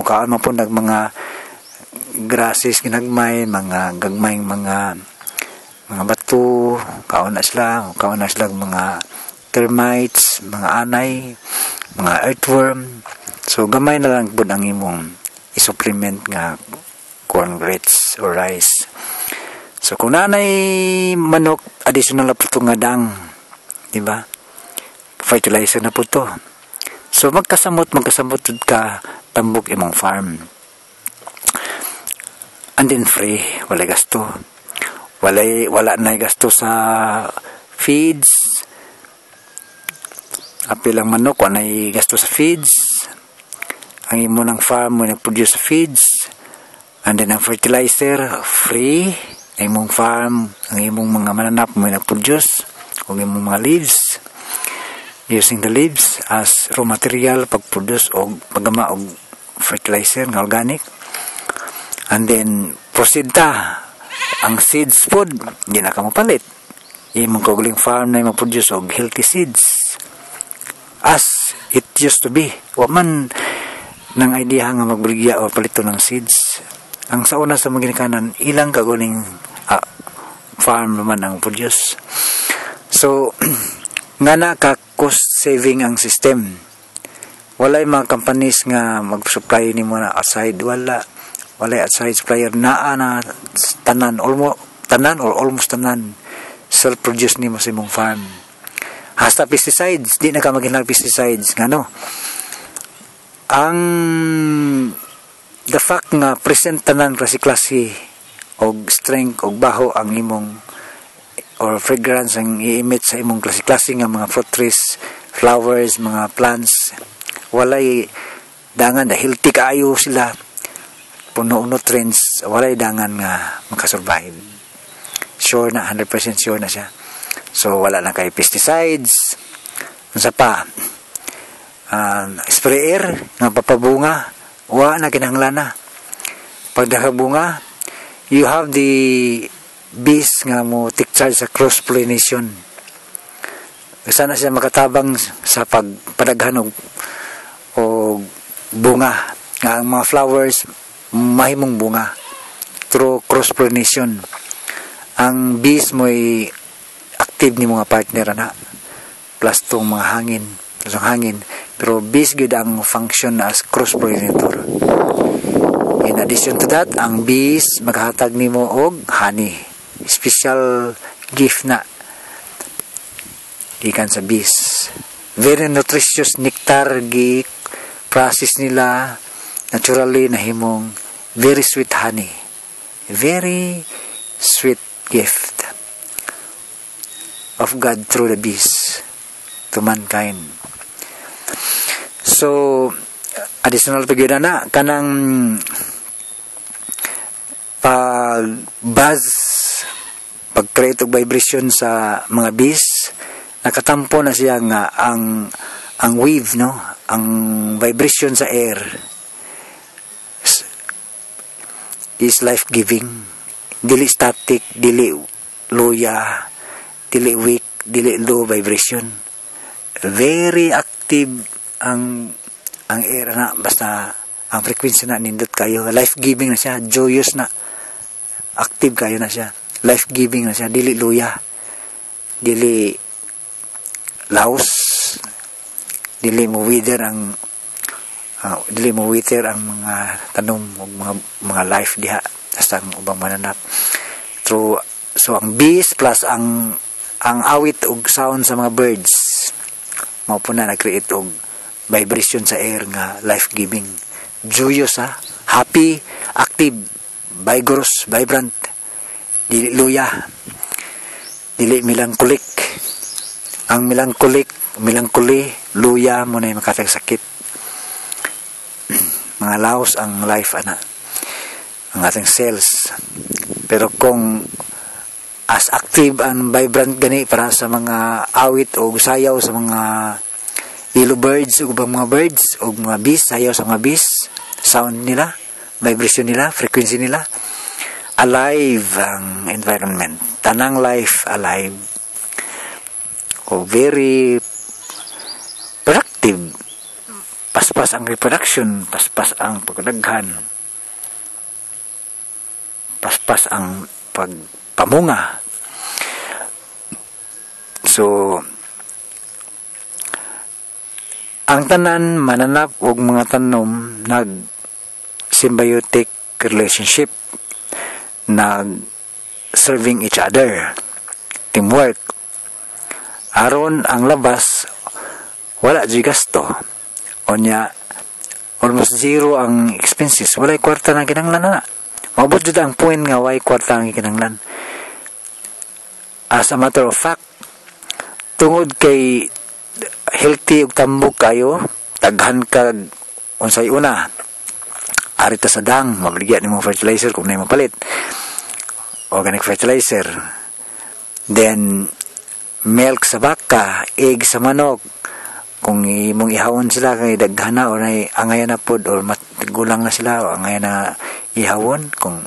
mukaan mo po nag mga grasses ginagmay mga gagmayng mga mga bato kaon na sila kaon na sila mga termites, mga anay, mga earthworm. So gamay na lang po ang imong isupplement nga corn grits or rice. So kung nanay manok, additional na po ito nga dang. Di ba? Fertilizer na po to. So magkasamot, magkasamot ka tambok imong farm. And then free, wala gasto. Wala, wala na gasto sa feeds, apilang manok kung ay gasto sa feeds ang imo ng farm mo nag-produce feeds and then ang fertilizer free ang imong farm ang imong mga mananap mo nag-produce kung imong mga leaves. Using the leaves as raw material pag-produce o paggama og fertilizer nga organic. And then proceed ta. Ang seeds food hindi na ka mapalit. Imong kaguling farm na mag-produce og healthy seeds. As it used to be. Wa man nang idea nga magbrigya o palito ng seeds. Ang sa una sa mga ginikanan, ilang kaguling uh, farm naman ang produce. So, nga na ka cost saving ang system. Wala mga companies nga mag-supply ni mo na aside. Wala. Wala outside supplier. Naa na tanan. Almost, tanan or almost tanan. Self-produce ni mo sa imong farm hasta pesticides di na ka maghinag pesticides nga no ang the fact nga present tanan klase klase og strength og baho ang imong or fragrance ang i-emit sa imong klase klase nga mga fruit trees flowers mga plants walay dangan na healthy kaayo sila puno nutrients walay dangan nga makasurvive sure na 100% sure na siya So, wala na kay pesticides. Unsa pa? Uh, sprayer nga papabunga. Wa na kinahanglan na. Pag nakabunga, you have the bees nga mo take charge sa cross pollination. Sana siya makatabang sa pagpadaghan og o bunga nga ang mga flowers mahimong bunga through cross pollination. Ang bees mo'y active ni mga partner na plus tong mga hangin plus hangin pero bees gud ang function as cross pollinator in addition to that ang bees maghatag nimo og honey. Special gift na gikan sa bees. Very nutritious nectar gi process nila. Naturally na himong very sweet honey. Very sweet gift of God through the beast to mankind. So, additional pagyan na, kanang pag buzz, pag-create og vibration sa mga bees, nakatampo na siya nga ang ang wave, no? Ang vibration sa air is life-giving. Dili static, dili luya, dili weak dili low vibration very active ang ang air na basta ang frequency na nindot kayo. Life giving na siya joyous na. Active kayo na siya. Life giving na siya. Dili luya. Dili laos. Dili mo wither ang uh, dili mo wither ang mga tanom ug mga mga life diha. Basta ang ubang mananap. Through so ang bees plus ang ang awit og sound sa mga birds mao po na nag-create og vibration sa air nga life-giving. Joyous ha, happy, active, vigorous, vibrant, dili luya, dili melancholic. Ang melancholic, melancholy, luya mo na yung sakit. Mga laos ang life ana ang ating cells. Pero kung as active and vibrant gani para sa mga awit o sayaw sa mga yellow birds o mga birds o mga bees, sayaw sa mga bees, sound nila, vibration nila, frequency nila, alive ang environment. Tanang life alive. O very productive. Paspas ang reproduction, paspas ang pagdaghan. Paspas ang pagpamunga. So, ang tanan mananap og mga tanom nag symbiotic relationship nag serving each other teamwork. Aron ang labas wala di gasto. Onya almost zero ang expenses. Wala kwarta na kinanglan na. Mabot jud ang point nga why kwarta ang kinanglan as a matter of fact tungod kay healthy ug tambok kayo daghan ka unsay una ari ta sa dang mabligyan nimo fertilizer kung nay mapalit. Organic fertilizer then milk sa baka egg sa manok. Kung imong ihawon sila kay daghan na o nay angay na pod or matigulang na sila o angay na ihawon kung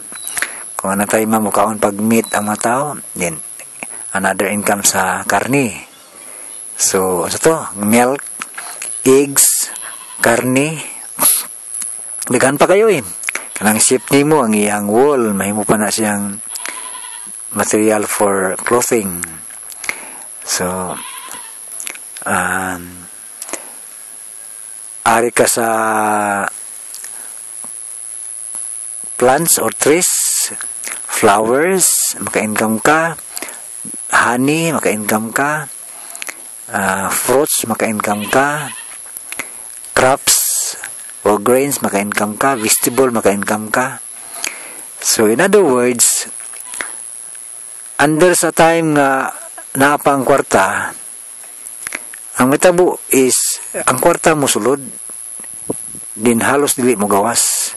kung ano tayo mamukaon pag meat ang mga tao then another income sa karni So, ano to? Milk, eggs, karne. Daghan pa kayo eh. Kanang ship ni mo, ang iyang wool, mahimo pa na siyang material for clothing. So, um, ari ka sa plants or trees, flowers, maka-income ka, honey, maka-income ka, uh, fruits, maka-income ka, crops or grains, maka-income ka, vegetable, maka-income ka. So, in other words, under sa time nga naapa ang kwarta, ang metabo is, ang kwarta mo sulod, din halos dili mo gawas.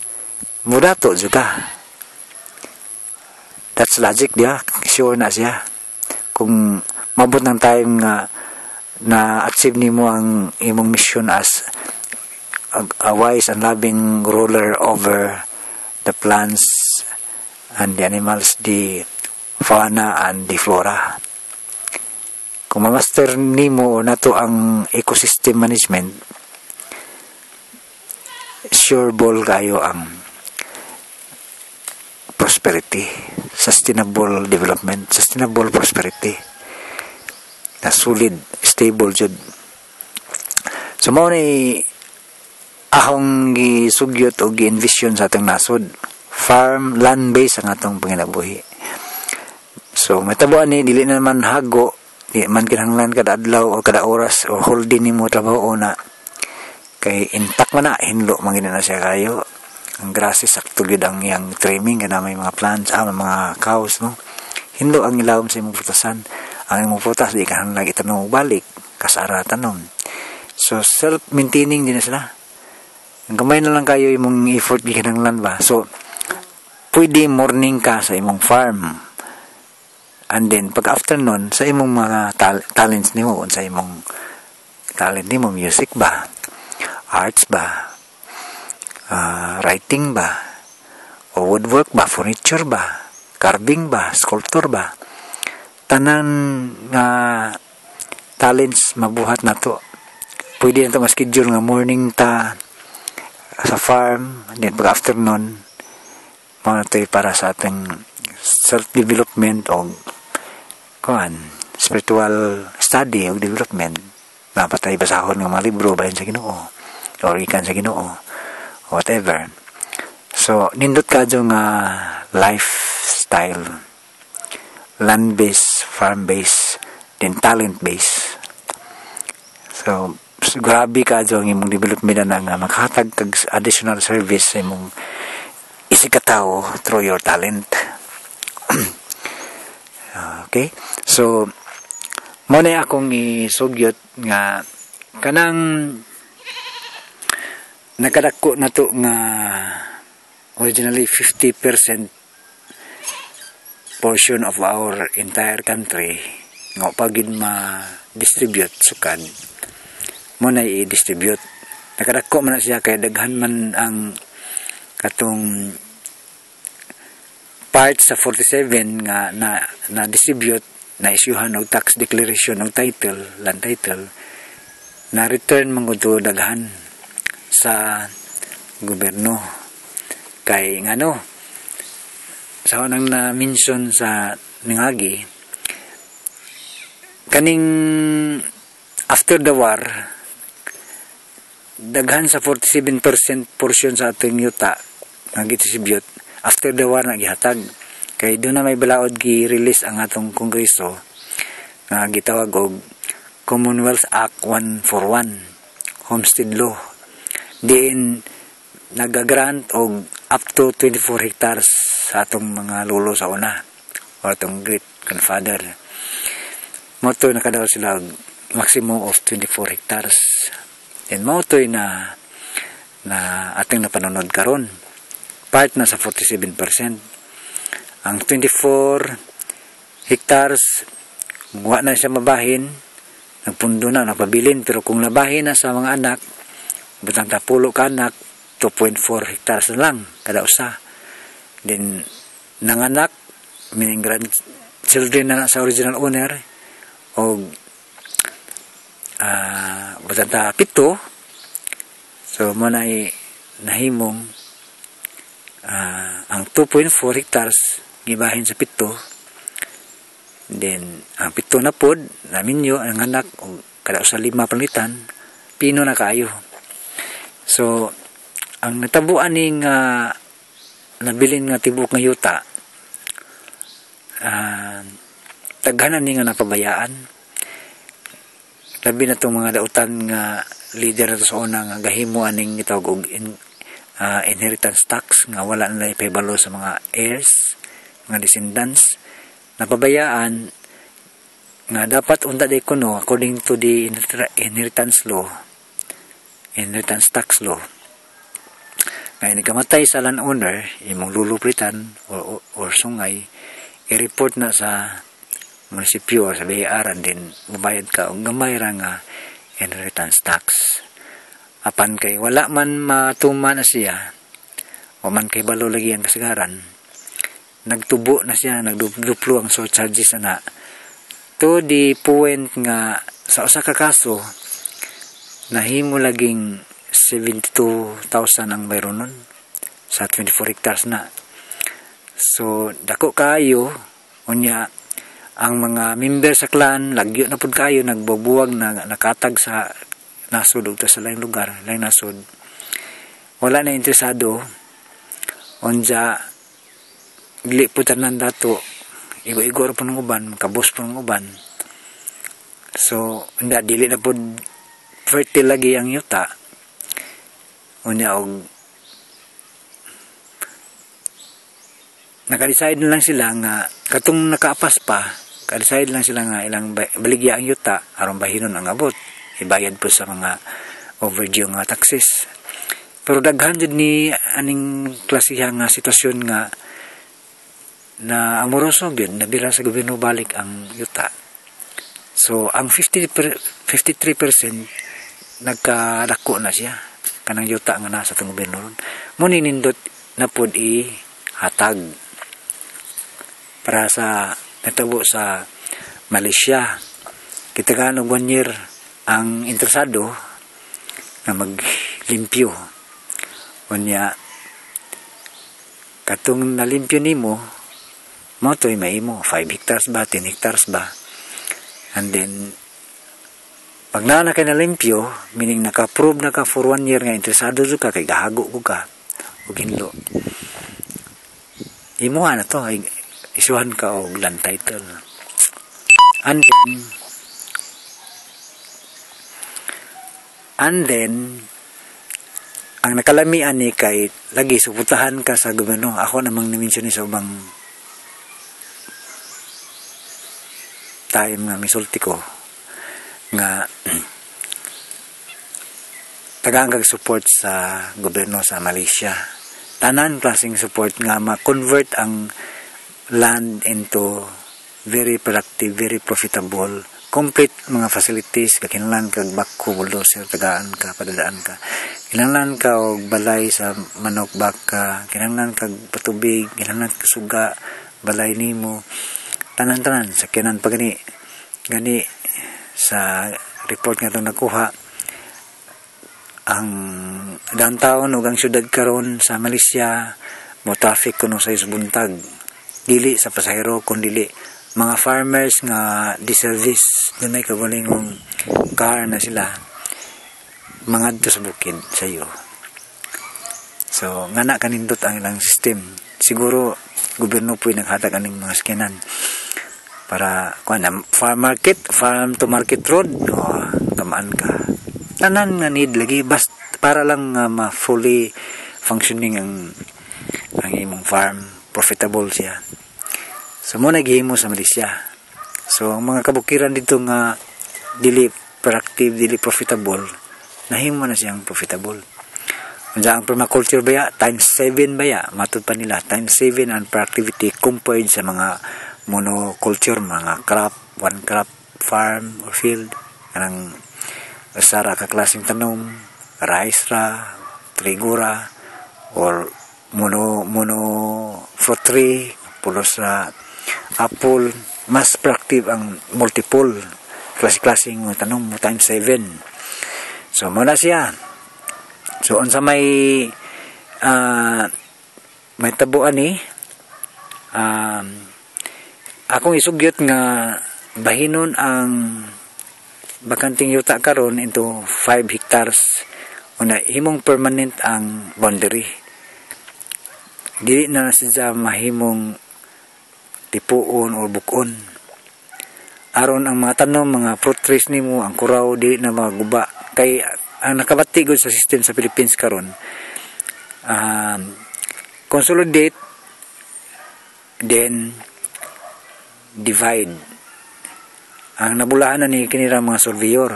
Mudato juga. That's logic dia. Sure na siya. Kung mabot ng time nga na achieve nimo ang imong mission as a, a wise and loving ruler over the plants and the animals, the fauna and the flora. Kung ma-master nimo nato ang ecosystem management, sure ball kayo ang prosperity, sustainable development, sustainable prosperity na solid, stable jud. So mao ni ahong gisugyot o gi-envision sa atong nasod. Farm, land base ang atong panginabuhi. So matabuan ni dili na naman hago, di man kinahanglan kada adlaw o kada oras o whole day nimo trabaho na kay intact man na hinlo mangina na siya kayo ang grasses sakto gyud ang yang trimming kana may mga plants ah, mga cows no? Hinlo ang ilawom sa imong putasan. Ang imong putas di ka lagi tanong balik kasara tanom so self maintaining din sila. Ang kamay na lang kayo imong effort di kinanglan ba? So pwede morning ka sa imong farm. And then pag afternoon sa imong mga tal- talents nimo sa imong talent nimo music ba? Arts ba uh, writing ba? O woodwork ba? Furniture ba? Carving ba? Sculpture ba? Tanan nga talents mabuhat na to. Pwede na to schedule nga morning ta sa farm and then pag afternoon mga to para sa ating self-development o kuan spiritual study o development. Napatay basahon ng mga libro bayan sa ginoo or ikan sa ginoo whatever so nindot ka nga lifestyle land-based, farm-based, then talent-based. So, grabe ka ang imong development na nga makahatag kag additional service sa imong isikataw through your talent. okay? So, mo na akong isugyot nga kanang nakadako na to nga originally 50% portion of our entire country nga pagid ma-distribute sukan. Mo na i-distribute. Nakadako man na siya kay daghan man ang katong part sa 47 nga na na distribute na isyuhan og tax declaration og title land title. Na return mangudo daghan sa gobyerno. Kay ngano sa unang na mention sa ningagi kaning after the war daghan sa 47% portion sa atong yuta nga gidistribute after the war na gihatag. Kay doon na may balaod gi-release ang atong kongreso nga gitawag og Commonwealth Act 141 Homestead Law diin nagagrant og up to 24 hectares sa atong mga lolo sa una o atong great grandfather. Mo to nakadaw sila maximum of 24 hectares. Then mo to na na ating napanunod karon. Part na sa 47% ang 24 hectares wa na siya mabahin. Nagpundo na, napabilin. Pero kung labahin na sa mga anak, butang tapulo ka anak, 2.4 hectares na lang, kada usa. Then, nanganak, meaning grandchildren na, sa original owner, o uh, butang ta pito, so mo na nahimong uh, ang 2.4 hectares gibahin sa pito Then, ang pito na pod, namin yo, ang anak, o kada sa lima palitan, pino na kayo. So, ang natabuan ning uh, nabilin nga tibok nga yuta, uh, taghanan ni nga napabayaan. Labi na itong mga dautan nga leader na sa una nga gahimo aning itawag og in, uh, inheritance tax nga wala na ipahibalo sa mga heirs, mga descendants napabayaan nga dapat unta day kuno according to the inheritance law inheritance tax law nga inikamatay sa landowner imong lulupritan or, or, sungay i-report na sa munisipyo or sa bayaran din mabayad ka og gamay ra nga inheritance tax apan kay wala man matuma na siya o man kay balo lagi ang kasagaran nagtubo na siya, nagduplo ang so charges na. To the point nga sa usa ka kaso nahimo laging 72,000 ang mayroon nun sa 24 hectares na. So dako kayo unya ang mga member sa clan lagyo na pud kayo nagbubuwag na nakatag sa nasod ug sa lain lugar, lain nasod. Wala na interesado unja dili po tanan dato igo-igo po ng uban makabos po ng uban so hindi dili na po fertile lagi ang yuta. Unya og nakadecide na lang sila nga katong nakaapas pa kadecide lang sila nga ilang baligya ang yuta aron bahinon ang abot. Ibayad po sa mga overdue nga taxes. Pero daghan jud ni aning klasiha nga sitwasyon nga na amoroso gyud nabira sa gobyerno balik ang yuta. So ang 50 per, 53% nagkadako na siya. Kanang yuta nga nasa tong gobyerno ron. Mo ninindot na pud i hatag para sa natabo sa Malaysia. Kita ka one year ang interesado na maglimpyo. Unya katong nalimpyo nimo mo to'y maimo 5 hectares ba 10 hectares ba? And then pag na kay nalimpyo meaning naka-approve na ka for one year nga interesado ka kay gahago ko ka ug hinlo imo na to ay isuhan ka og land title. And then And then, ang nakalamian ni kay lagi suputahan ka sa gobyerno. Ako namang nimension ni sa ubang time nga misulti ko nga tagaan kag support sa gobyerno sa Malaysia. Tanan klaseng support nga ma-convert ang land into very productive, very profitable, complete mga facilities, kakinlan kag bako, bulldozer, tagaan ka, padadaan ka. Kinahanglan ka og balay sa manok baka, kinahanglan kag patubig, kinahanglan kag suga, balay nimo. Tanan-tanan sa kinan pa gani. Gani sa report nga itong nakuha ang downtown ug ang syudad karon sa Malaysia mo traffic kuno sa buntag dili sa pasahero kun dili. Mga farmers nga di-service dunay kagalingong car na sila. Mga sa bukid sa iyo. So nga na kanindot ang ilang system. Siguro gobyerno po naghatag aning mga skinan para kuan farm market farm to market road oh, gamaan ka. Tanan nga need lagi bas para lang uh, ma fully functioning ang ang imong farm profitable siya. So mo naghimo sa Malaysia. So ang mga kabukiran dito nga dili productive dili profitable nahimo na siyang profitable. Kaya ang permaculture baya times 7 baya matud pa nila times 7 ang productivity compared sa mga monoculture mga crop one crop farm or field. Kanang sara ka klaseng tanom rice ra trigura or mono mono fruit tree pulos sa apple. Mas productive ang multiple klase-klaseng tanom mo times 7 so muna siya. So unsa may uh, may tabuan ni um, akong isugyot nga bahinon ang bakanting yuta karon into 5 hectares. Una himong permanent ang boundary. Dili na siya mahimong tipuon o bukon. Aron ang mga tanom mga fruit trees nimo ang kuraw dili na maguba. Kay ang nakabati sa system sa Philippines karon um, consolidate then divide. Ang nabulaan na ni kinira mga surveyor.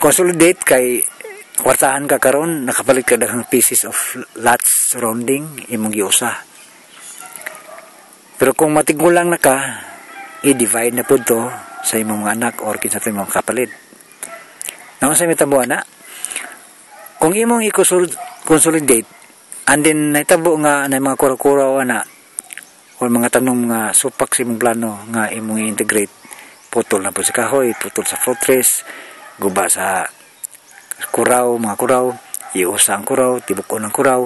Consolidate kay kwartahan ka karon nakapalit ka daghang pieces of lots surrounding imong giusa. Pero kung matigulang na ka i-divide na pud to sa imong mga anak or kinsa imong kapalit. Naon sa mitabo na kung imong i-consolidate and then naitabo nga na mga kura-kura na o mga tanong nga supak sa imong plano nga imong integrate putol na po sa kahoy putol sa fortress guba sa kuraw mga kuraw iusa ang kuraw tibukon ang kuraw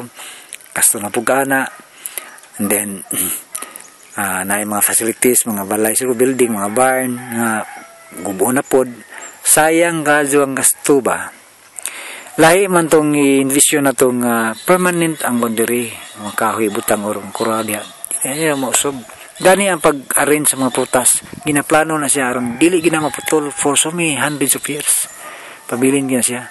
kasto na pugana and then uh, na mga facilities mga balay sa building mga barn nga gubo na pod sayang gadyo ang gasto ba? Lahi man tong i-envision na tong uh, permanent ang boundary. Mga kahoy butang orong kuraw diha kaya mo sub. Gani ang pag-arrange sa mga putas. Ginaplano na siya aron dili gina maputol for so many hundreds of years. Pabilin gina siya.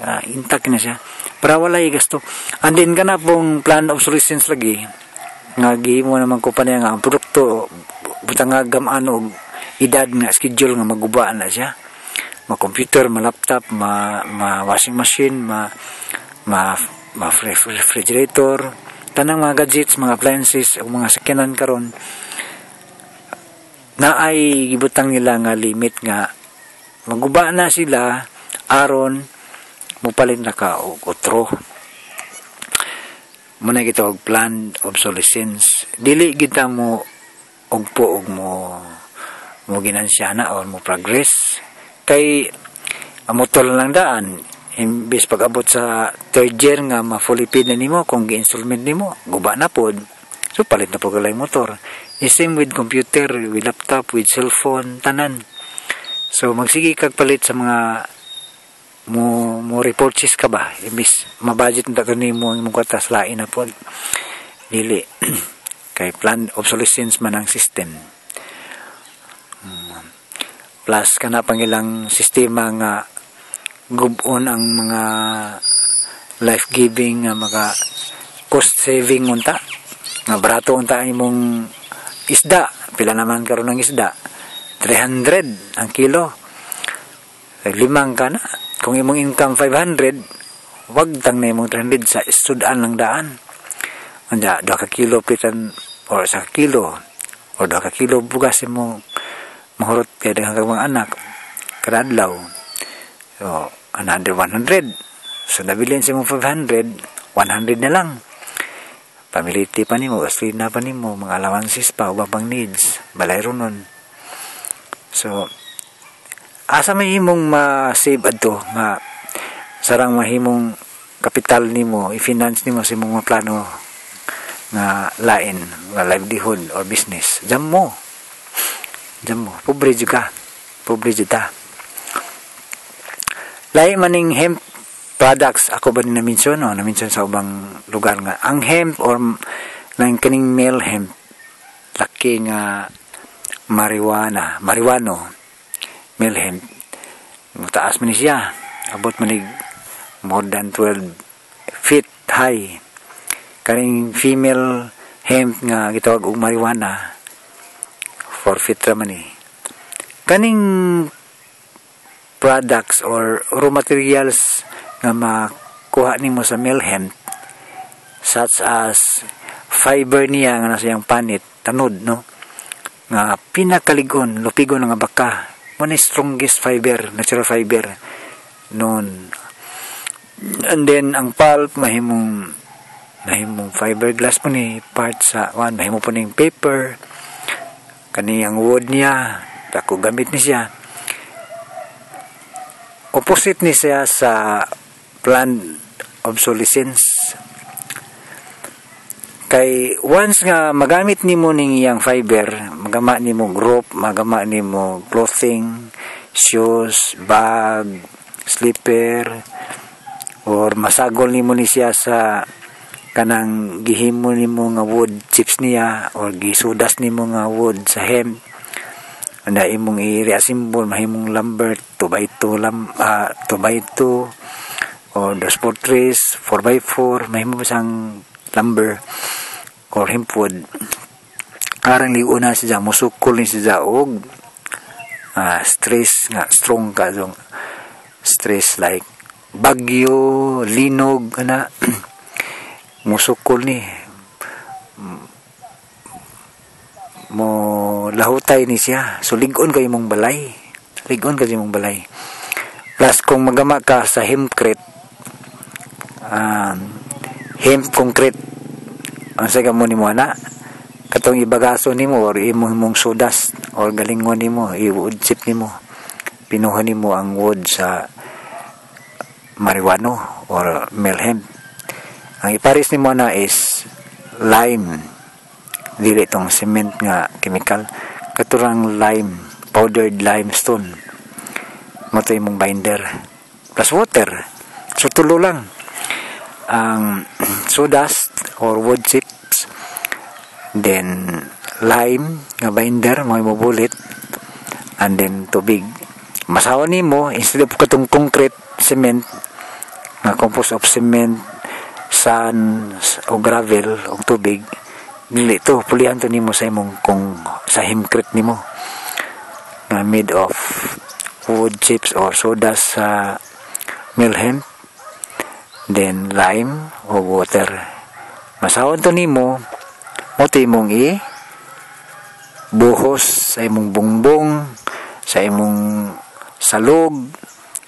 Uh, intact na siya. Para wala gasto. And then kana pong plan obsolescence lagi. Nga gihimo naman ko pa niya nga ang produkto butang nga gamaan og edad nga schedule nga magubaan na siya. Ma computer, ma laptop, ma, ma washing machine, ma ma ma refrigerator, tanang mga gadgets, mga appliances o mga sakyanan karon na ay gibutang nila nga limit nga maguba na sila aron mupalit na ka og otro muna kita og planned obsolescence. Dili kita mo ugpo og mo mo ginansyana or mo progress. Kay amotol lang daan imbis pag-abot sa third year nga ma-fully na nimo kung gi-installment nimo guba na pod. So palit na po galay motor. The same with computer with laptop with cellphone tanan. So magsige kag palit sa mga mo mo repurchase ka ba? Imbis ma-budget na to nimo imong kwatas lain na pod. Dili. Kay plan obsolescence man ang system. Hmm. plus kana pangilang sistema nga gubon ang mga life giving nga mga cost saving unta. Nga barato unta imong isda. Pila naman karon ng isda? 300 ang kilo. Limang ka na. Kung imong income 500 wag tang na imong 300 sa sudan lang daan. Anda do ka kilo pitan or sa kilo o do ka kilo bugas imong mahurot kay daghang kang mga anak kada adlaw so another 100 so nabilin sa imong 500 100 na lang. Pamiliti pa nimo gasolina pa nimo mga allowances pa ubang pang needs? Balay nun. So asa may imong ma-save adto ma sarang mahimong kapital nimo i-finance nimo sa imong plano nga lain nga livelihood or business? Jam mo. Jam mo. Pobre ka. Pobre ta lain maning hemp products ako ba ni na-mention? No na-mention sa ubang lugar nga ang hemp or nang kaning male hemp. Laki nga marijuana marijuano Milhem mataas man siya. Abot manig more than 12 feet high. Kaning female hemp nga gitawag og marijuana 4 feet man eh kaning products or raw materials nga makuha nimo sa male hemp such as fiber niya nga nasa yang panit tanod no? Nga pinakaligon lupigon nga baka. Mo strongest fiber, natural fiber noon. And then ang pulp mahimong mahimong fiberglass po ni part sa one mahimo po ning paper. Kani ang wood niya ako gamit ni siya opposite ni siya sa plant obsolescence kay once nga magamit nimo ning iyang fiber magama nimo rope magama nimo clothing shoes bag slipper or masagol nimo ni siya sa kanang gihimo nimo nga wood chips niya or gisudas nimo nga wood sa hemp na imong i-reassemble mahimong lumber 2 by 2 lam uh, 2 by 2 or 2 por 3 4 by 4 mahimo sang lumber or hempwood. Arang ligo na siya musukol ni siya og uh, stress nga strong ka dong stress like bagyo linog ana musukol ni mo lahutay ni siya. So ligon kay mong balay. Ligon kay mong balay. Plus kung magama ka sa hempcrete um, hemp concrete ang sa mo ni mo na katong ibagaso nimo or imo mong sudas or galingon nimo i-wood chip nimo pinuha nimo ang wood sa marijuana or melhem. Ang iparis nimo na is lime dili tong cement nga chemical. Katurang lime powdered limestone. Mo to imong binder. Plus water. So tulo lang. Ang sawdust or wood chips. Then lime nga binder mo imubulit and then tubig. Masawa nimo instead of katong concrete cement nga composed of cement sand o gravel o tubig dili to pulihan to nimo sa imong kung sa hemcrete nimo na made of wood chips or soda sa mill hemp then lime o water. Masawon to nimo mo imong i buhos sa imong bungbong sa imong salog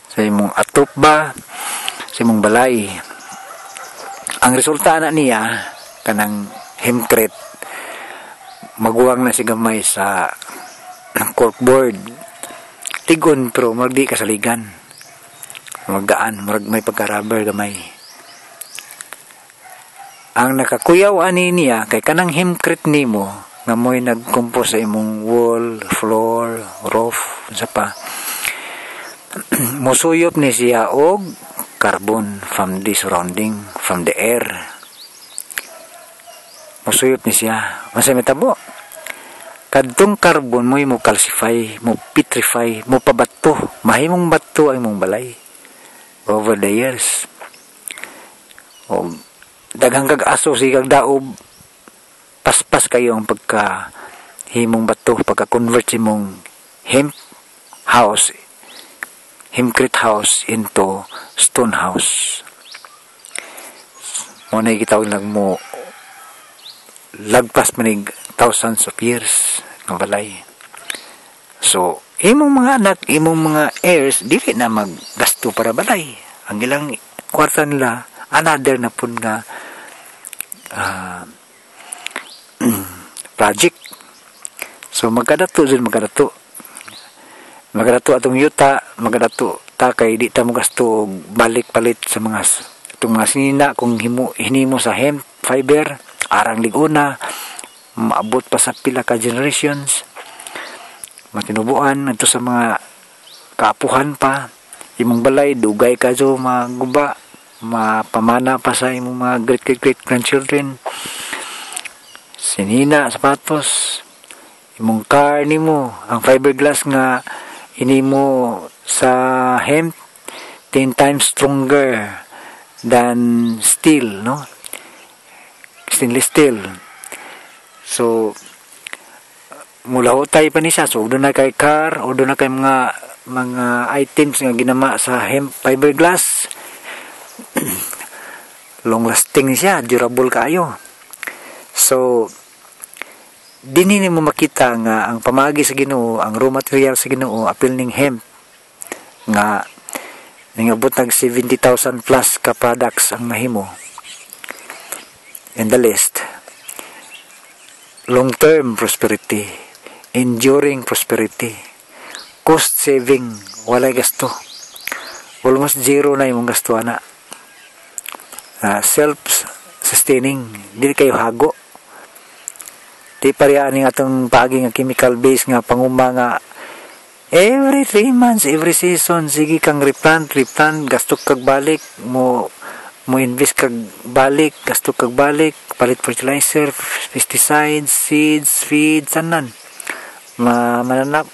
sa imong atop ba sa imong balay. Ang resulta na niya kanang hemcrete maguwang na si gamay sa corkboard tigon pero magdi kasaligan magaan murag may pagka-rubber gamay. Ang nakakuyaw ani niya kay kanang hemcrete nimo nga mo'y nagkumpos sa imong wall, floor, roof, sa pa. Musuyop ni siya og carbon from the surrounding, from the air musuyot ni siya. Masay metabo kadtong carbon mo mo calcify mo petrify mo pabato mahimong bato ang imong balay. Over the years. O daghang kag aso sigag daob paspas kayo ang pagka himong bato pagka convert imong hemp house hempcrete house into stone house. Mo na lang mo lagpas manig thousands of years ng balay. So, imong mga anak, imong mga heirs, dili na maggasto para balay. Ang ilang kwarta nila, another na pun nga uh, project. So, magkadato dyan, magkadato. Magkadato atong yuta, magkadato ta kay di ta mo gasto balik palit sa mga itong mga sinina kung himo, hinimo sa hemp fiber arang liguna maabot pa sa pila ka generations. Matinubuan ito sa mga kaapuhan pa imong balay dugay ka so maguba mapamana pa sa imong mga great great great grandchildren. Sinina sapatos imong car nimo ang fiberglass nga inimo sa hemp 10 times stronger than steel no stainless steel. So, mula hutay pa ni. So, doon na kay car o doon na kay mga mga items nga ginama sa hemp fiberglass. Long lasting ni siya. Durable kaayo. So, dinini mo makita nga ang pamagi sa Ginoo, ang raw material sa Ginoo, apil ning hemp nga ningabot nag 70,000 plus ka products ang mahimo and the list. Long-term prosperity enduring prosperity cost saving walay gasto. Almost zero na yung gasto na uh, self sustaining dili kayo hago. Di pariyaan nga atong pagi nga chemical base nga panguma nga every 3 months every season sige kang replant replant gasto kag balik mo mo invest kag balik gasto kag balik palit fertilizer pesticides seeds feed tanan ma mananak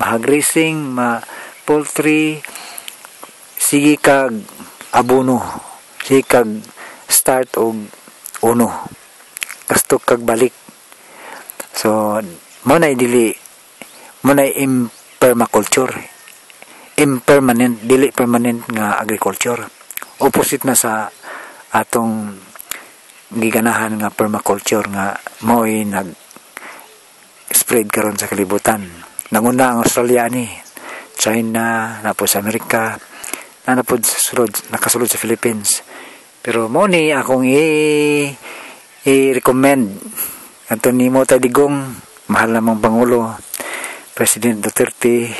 mahag racing ma poultry sige kag abono sige kag start og uno. Gasto kag balik. So mo na dili mo na impermaculture. Impermanent dili permanent nga agriculture opposite na sa atong giganahan nga permaculture nga mo'y nag spread karon sa kalibutan. Nanguna ang Australia ni China napos Amerika na napod sa sulod nakasulod sa Philippines. Pero mo ni akong i i-recommend. Ato ni mo digong mahal namang Pangulo President Duterte.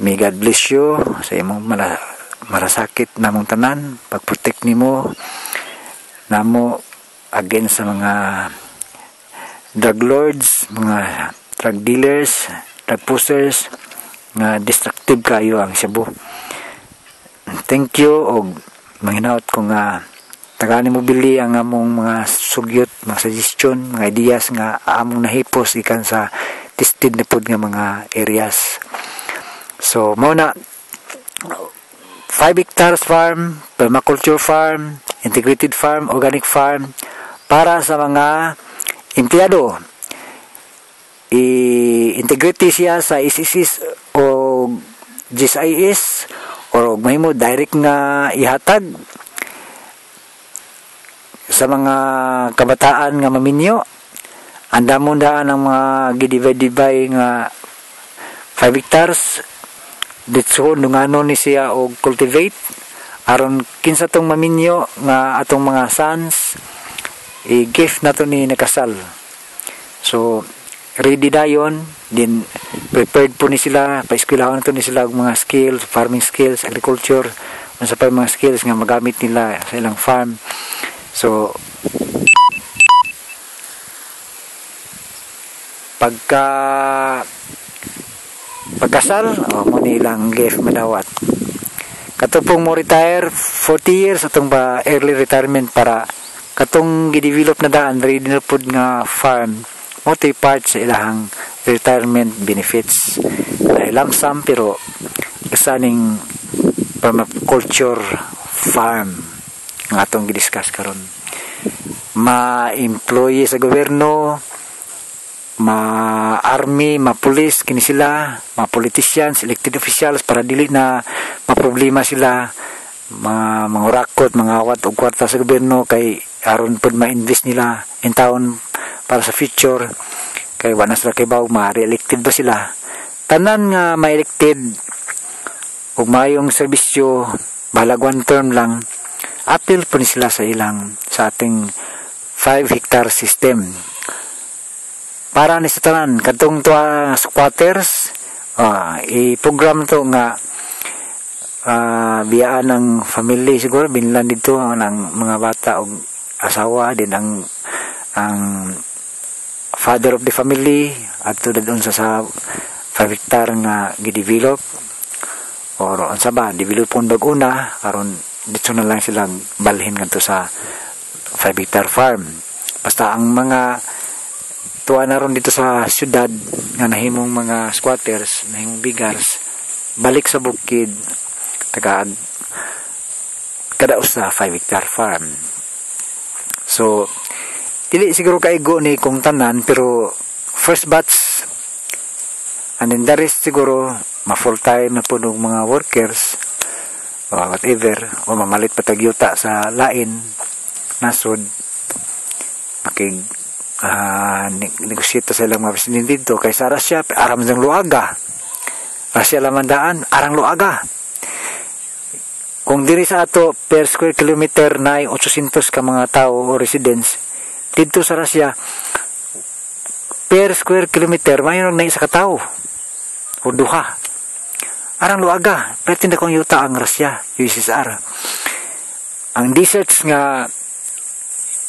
May God bless you sa imong mala marasakit namong tanan pagprotect nimo namo against sa mga drug lords mga drug dealers drug pushers nga destructive kayo ang Cebu. Thank you og manghinaot ko nga tagani mo bili ang among mga sugyot mga suggestion mga ideas nga among nahipos ikan sa tested na pod nga mga areas. So mao na 5 hectares farm, permaculture farm, integrated farm, organic farm para sa mga empleyado. I-integrate siya sa ICCs o GSIS o may mo direct nga ihatag sa mga kabataan nga maminyo anda mo daan ang mga gidivide-divide nga 5 hectares ditso nungano ni siya og cultivate. Aron kinsa tong maminyo nga atong mga sons i-gift nato ni nakasal. So ready dayon din prepared po ni sila paeskwelahon nato ni sila og mga skills farming skills agriculture. Unsa pa mga skills nga magamit nila sa ilang farm. So pagka pagkasal o mo nilang gift madawat. Katong mo retire 40 years atong ba early retirement para katong gidevelop na daan ready na nga farm mo part sa ilahang retirement benefits. Na ilang sum pero kasaning permaculture farm nga atong gidiscuss karon. Ma-employee sa gobyerno ma-army, ma-police, kini sila, ma-politicians, elected officials para dili na ma-problema sila mga mangurakot, mga awat og kwarta sa gobyerno kay aron pud ma-invest nila in town para sa future. Kay wala sila kay baw ma-re-elected ba sila? Tanan nga ma-elected ug mayong serbisyo balag one term lang appeal po sila sa ilang sa ating 5 hectare system para ni sa tanan kadtong tuwa squatters uh, i-program to nga uh, biyaan ng family siguro binlan dito ng mga bata o asawa din ang ang father of the family at doon sa sa 5 hectare nga gidevelop. Or unsa ba develop pun una karon dito na lang silang balhin ngadto sa 5 hectare farm. Basta ang mga tuwa na ron dito sa syudad nga nahimong mga squatters nahimong bigars balik sa bukid taga kada usa 5 hectare farm. So dili siguro kaigo ni kung tanan pero first batch and then the rest siguro ma full time na punog mga workers o whatever o mamalit patagyuta sa lain nasod makig uh, negosyeta sa ilang presidente dito. Kay sa Russia aram ng luaga Russia lamandaan arang luaga kung diri sa ato per square kilometer na 800 ka mga tao o residents dito sa Russia per square kilometer mayroon na isa ka tao o duha. Arang luaga pertin kong yuta ang Russia USSR ang deserts nga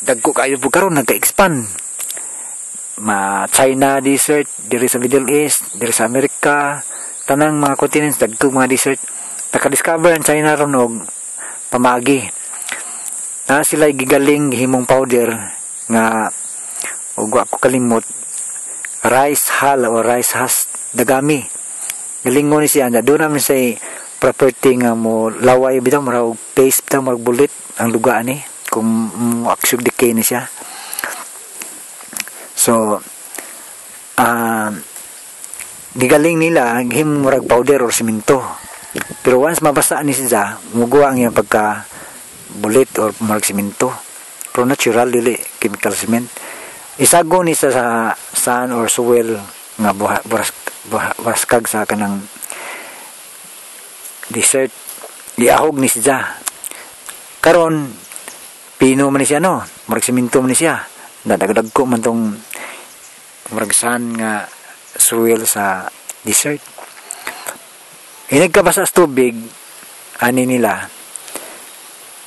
dagko kayo po karon nagka-expand ma China desert diri sa Middle East diri sa Amerika. Tanang mga continents dagko mga desert. Naka-discover ang China ron og pamagi. Na sila gigaling himong powder nga og ako kalimot. Rice hull o rice husk dagami. Galingon ni siya na doon namin sa property nga mo laway bitaw maraw paste bitaw magbulit ang luga ni kung mo aksyon decay ni siya so uh, gigaling nila him murag powder or simento. Pero once mabasa ni siya muguwa ang iyang pagka bulit or murag simento. Pero natural dili chemical cement. Isago ni sa, sa sun or soil nga buha, buras, waskag sa kanang dessert. Iahog ni siya karon pino man ni siya no? Murag siminto man siya dadagdag ko man tong murag saan nga soil sa dessert inag ka ba sa tubig ani nila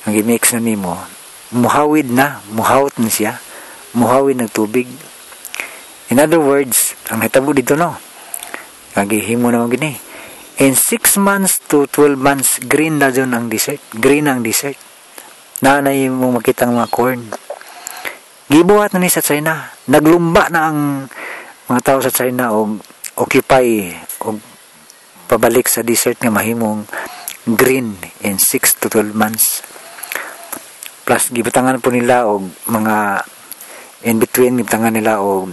ang gimix na nimo muhawid na muhawot na siya muhawid ng tubig in other words ang hitabo dito no Nagihimo naman gini. In 6 months to 12 months, green na dyan ang desert. Green ang desert. Nanay mo makita ang mga corn. Gibuhat na ni sa China. Naglumba na ang mga tao sa China o occupy o pabalik sa desert nga mahimong green in 6 to 12 months. Plus, gibutangan po nila og mga in between, gibutangan nila og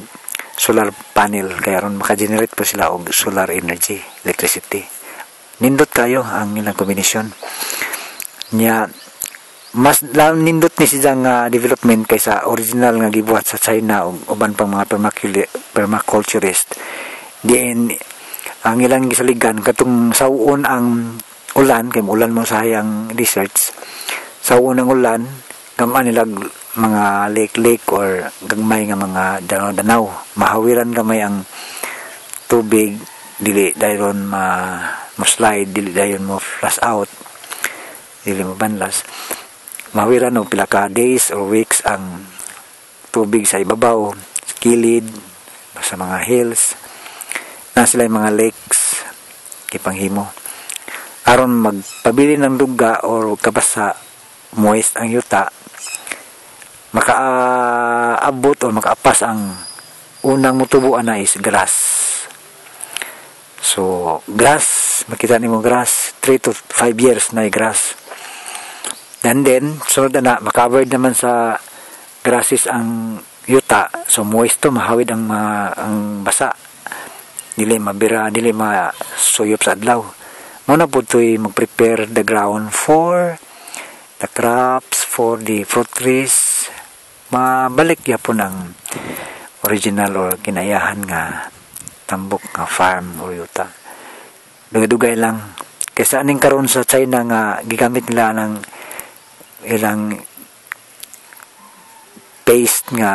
solar panel kaya ron maka-generate po sila og solar energy electricity nindot kayo ang ilang kombinasyon nya mas nindot ni siya nga development kaysa original nga gibuhat sa China ug uban pang mga permaculturist. Diin ang ilang gisaligan katong sauon ang ulan kay ulan mo sa hayang research sauon ang ulan gamaan nila mga lake-lake or gagmay nga mga danaw-danaw mahawiran gamay ang tubig dili dayon ma mo slide dili dayon mo flush out dili mo banlas mahawiran og pila ka days or weeks ang tubig sa ibabaw sa kilid sa mga hills. Na sila mga lakes kipanghimo. Aron magpabili ng duga or kabasa moist ang yuta makaabot o makaapas ang unang mutubo ana is grass. So grass makita nimo grass 3 to 5 years na yung grass and then sunod na makaboard naman sa grasses ang yuta. So moist to mahawid ang ma, ang basa. Dili mabira dili masuyop sa adlaw. Mo na po to'y mag-prepare the ground for the crops for the fruit trees. Mabalik yapon ang original or kinayahan nga tambok nga farm or yuta. Dugay-dugay lang. Kaysa aning karon sa China nga gigamit nila ng ilang paste nga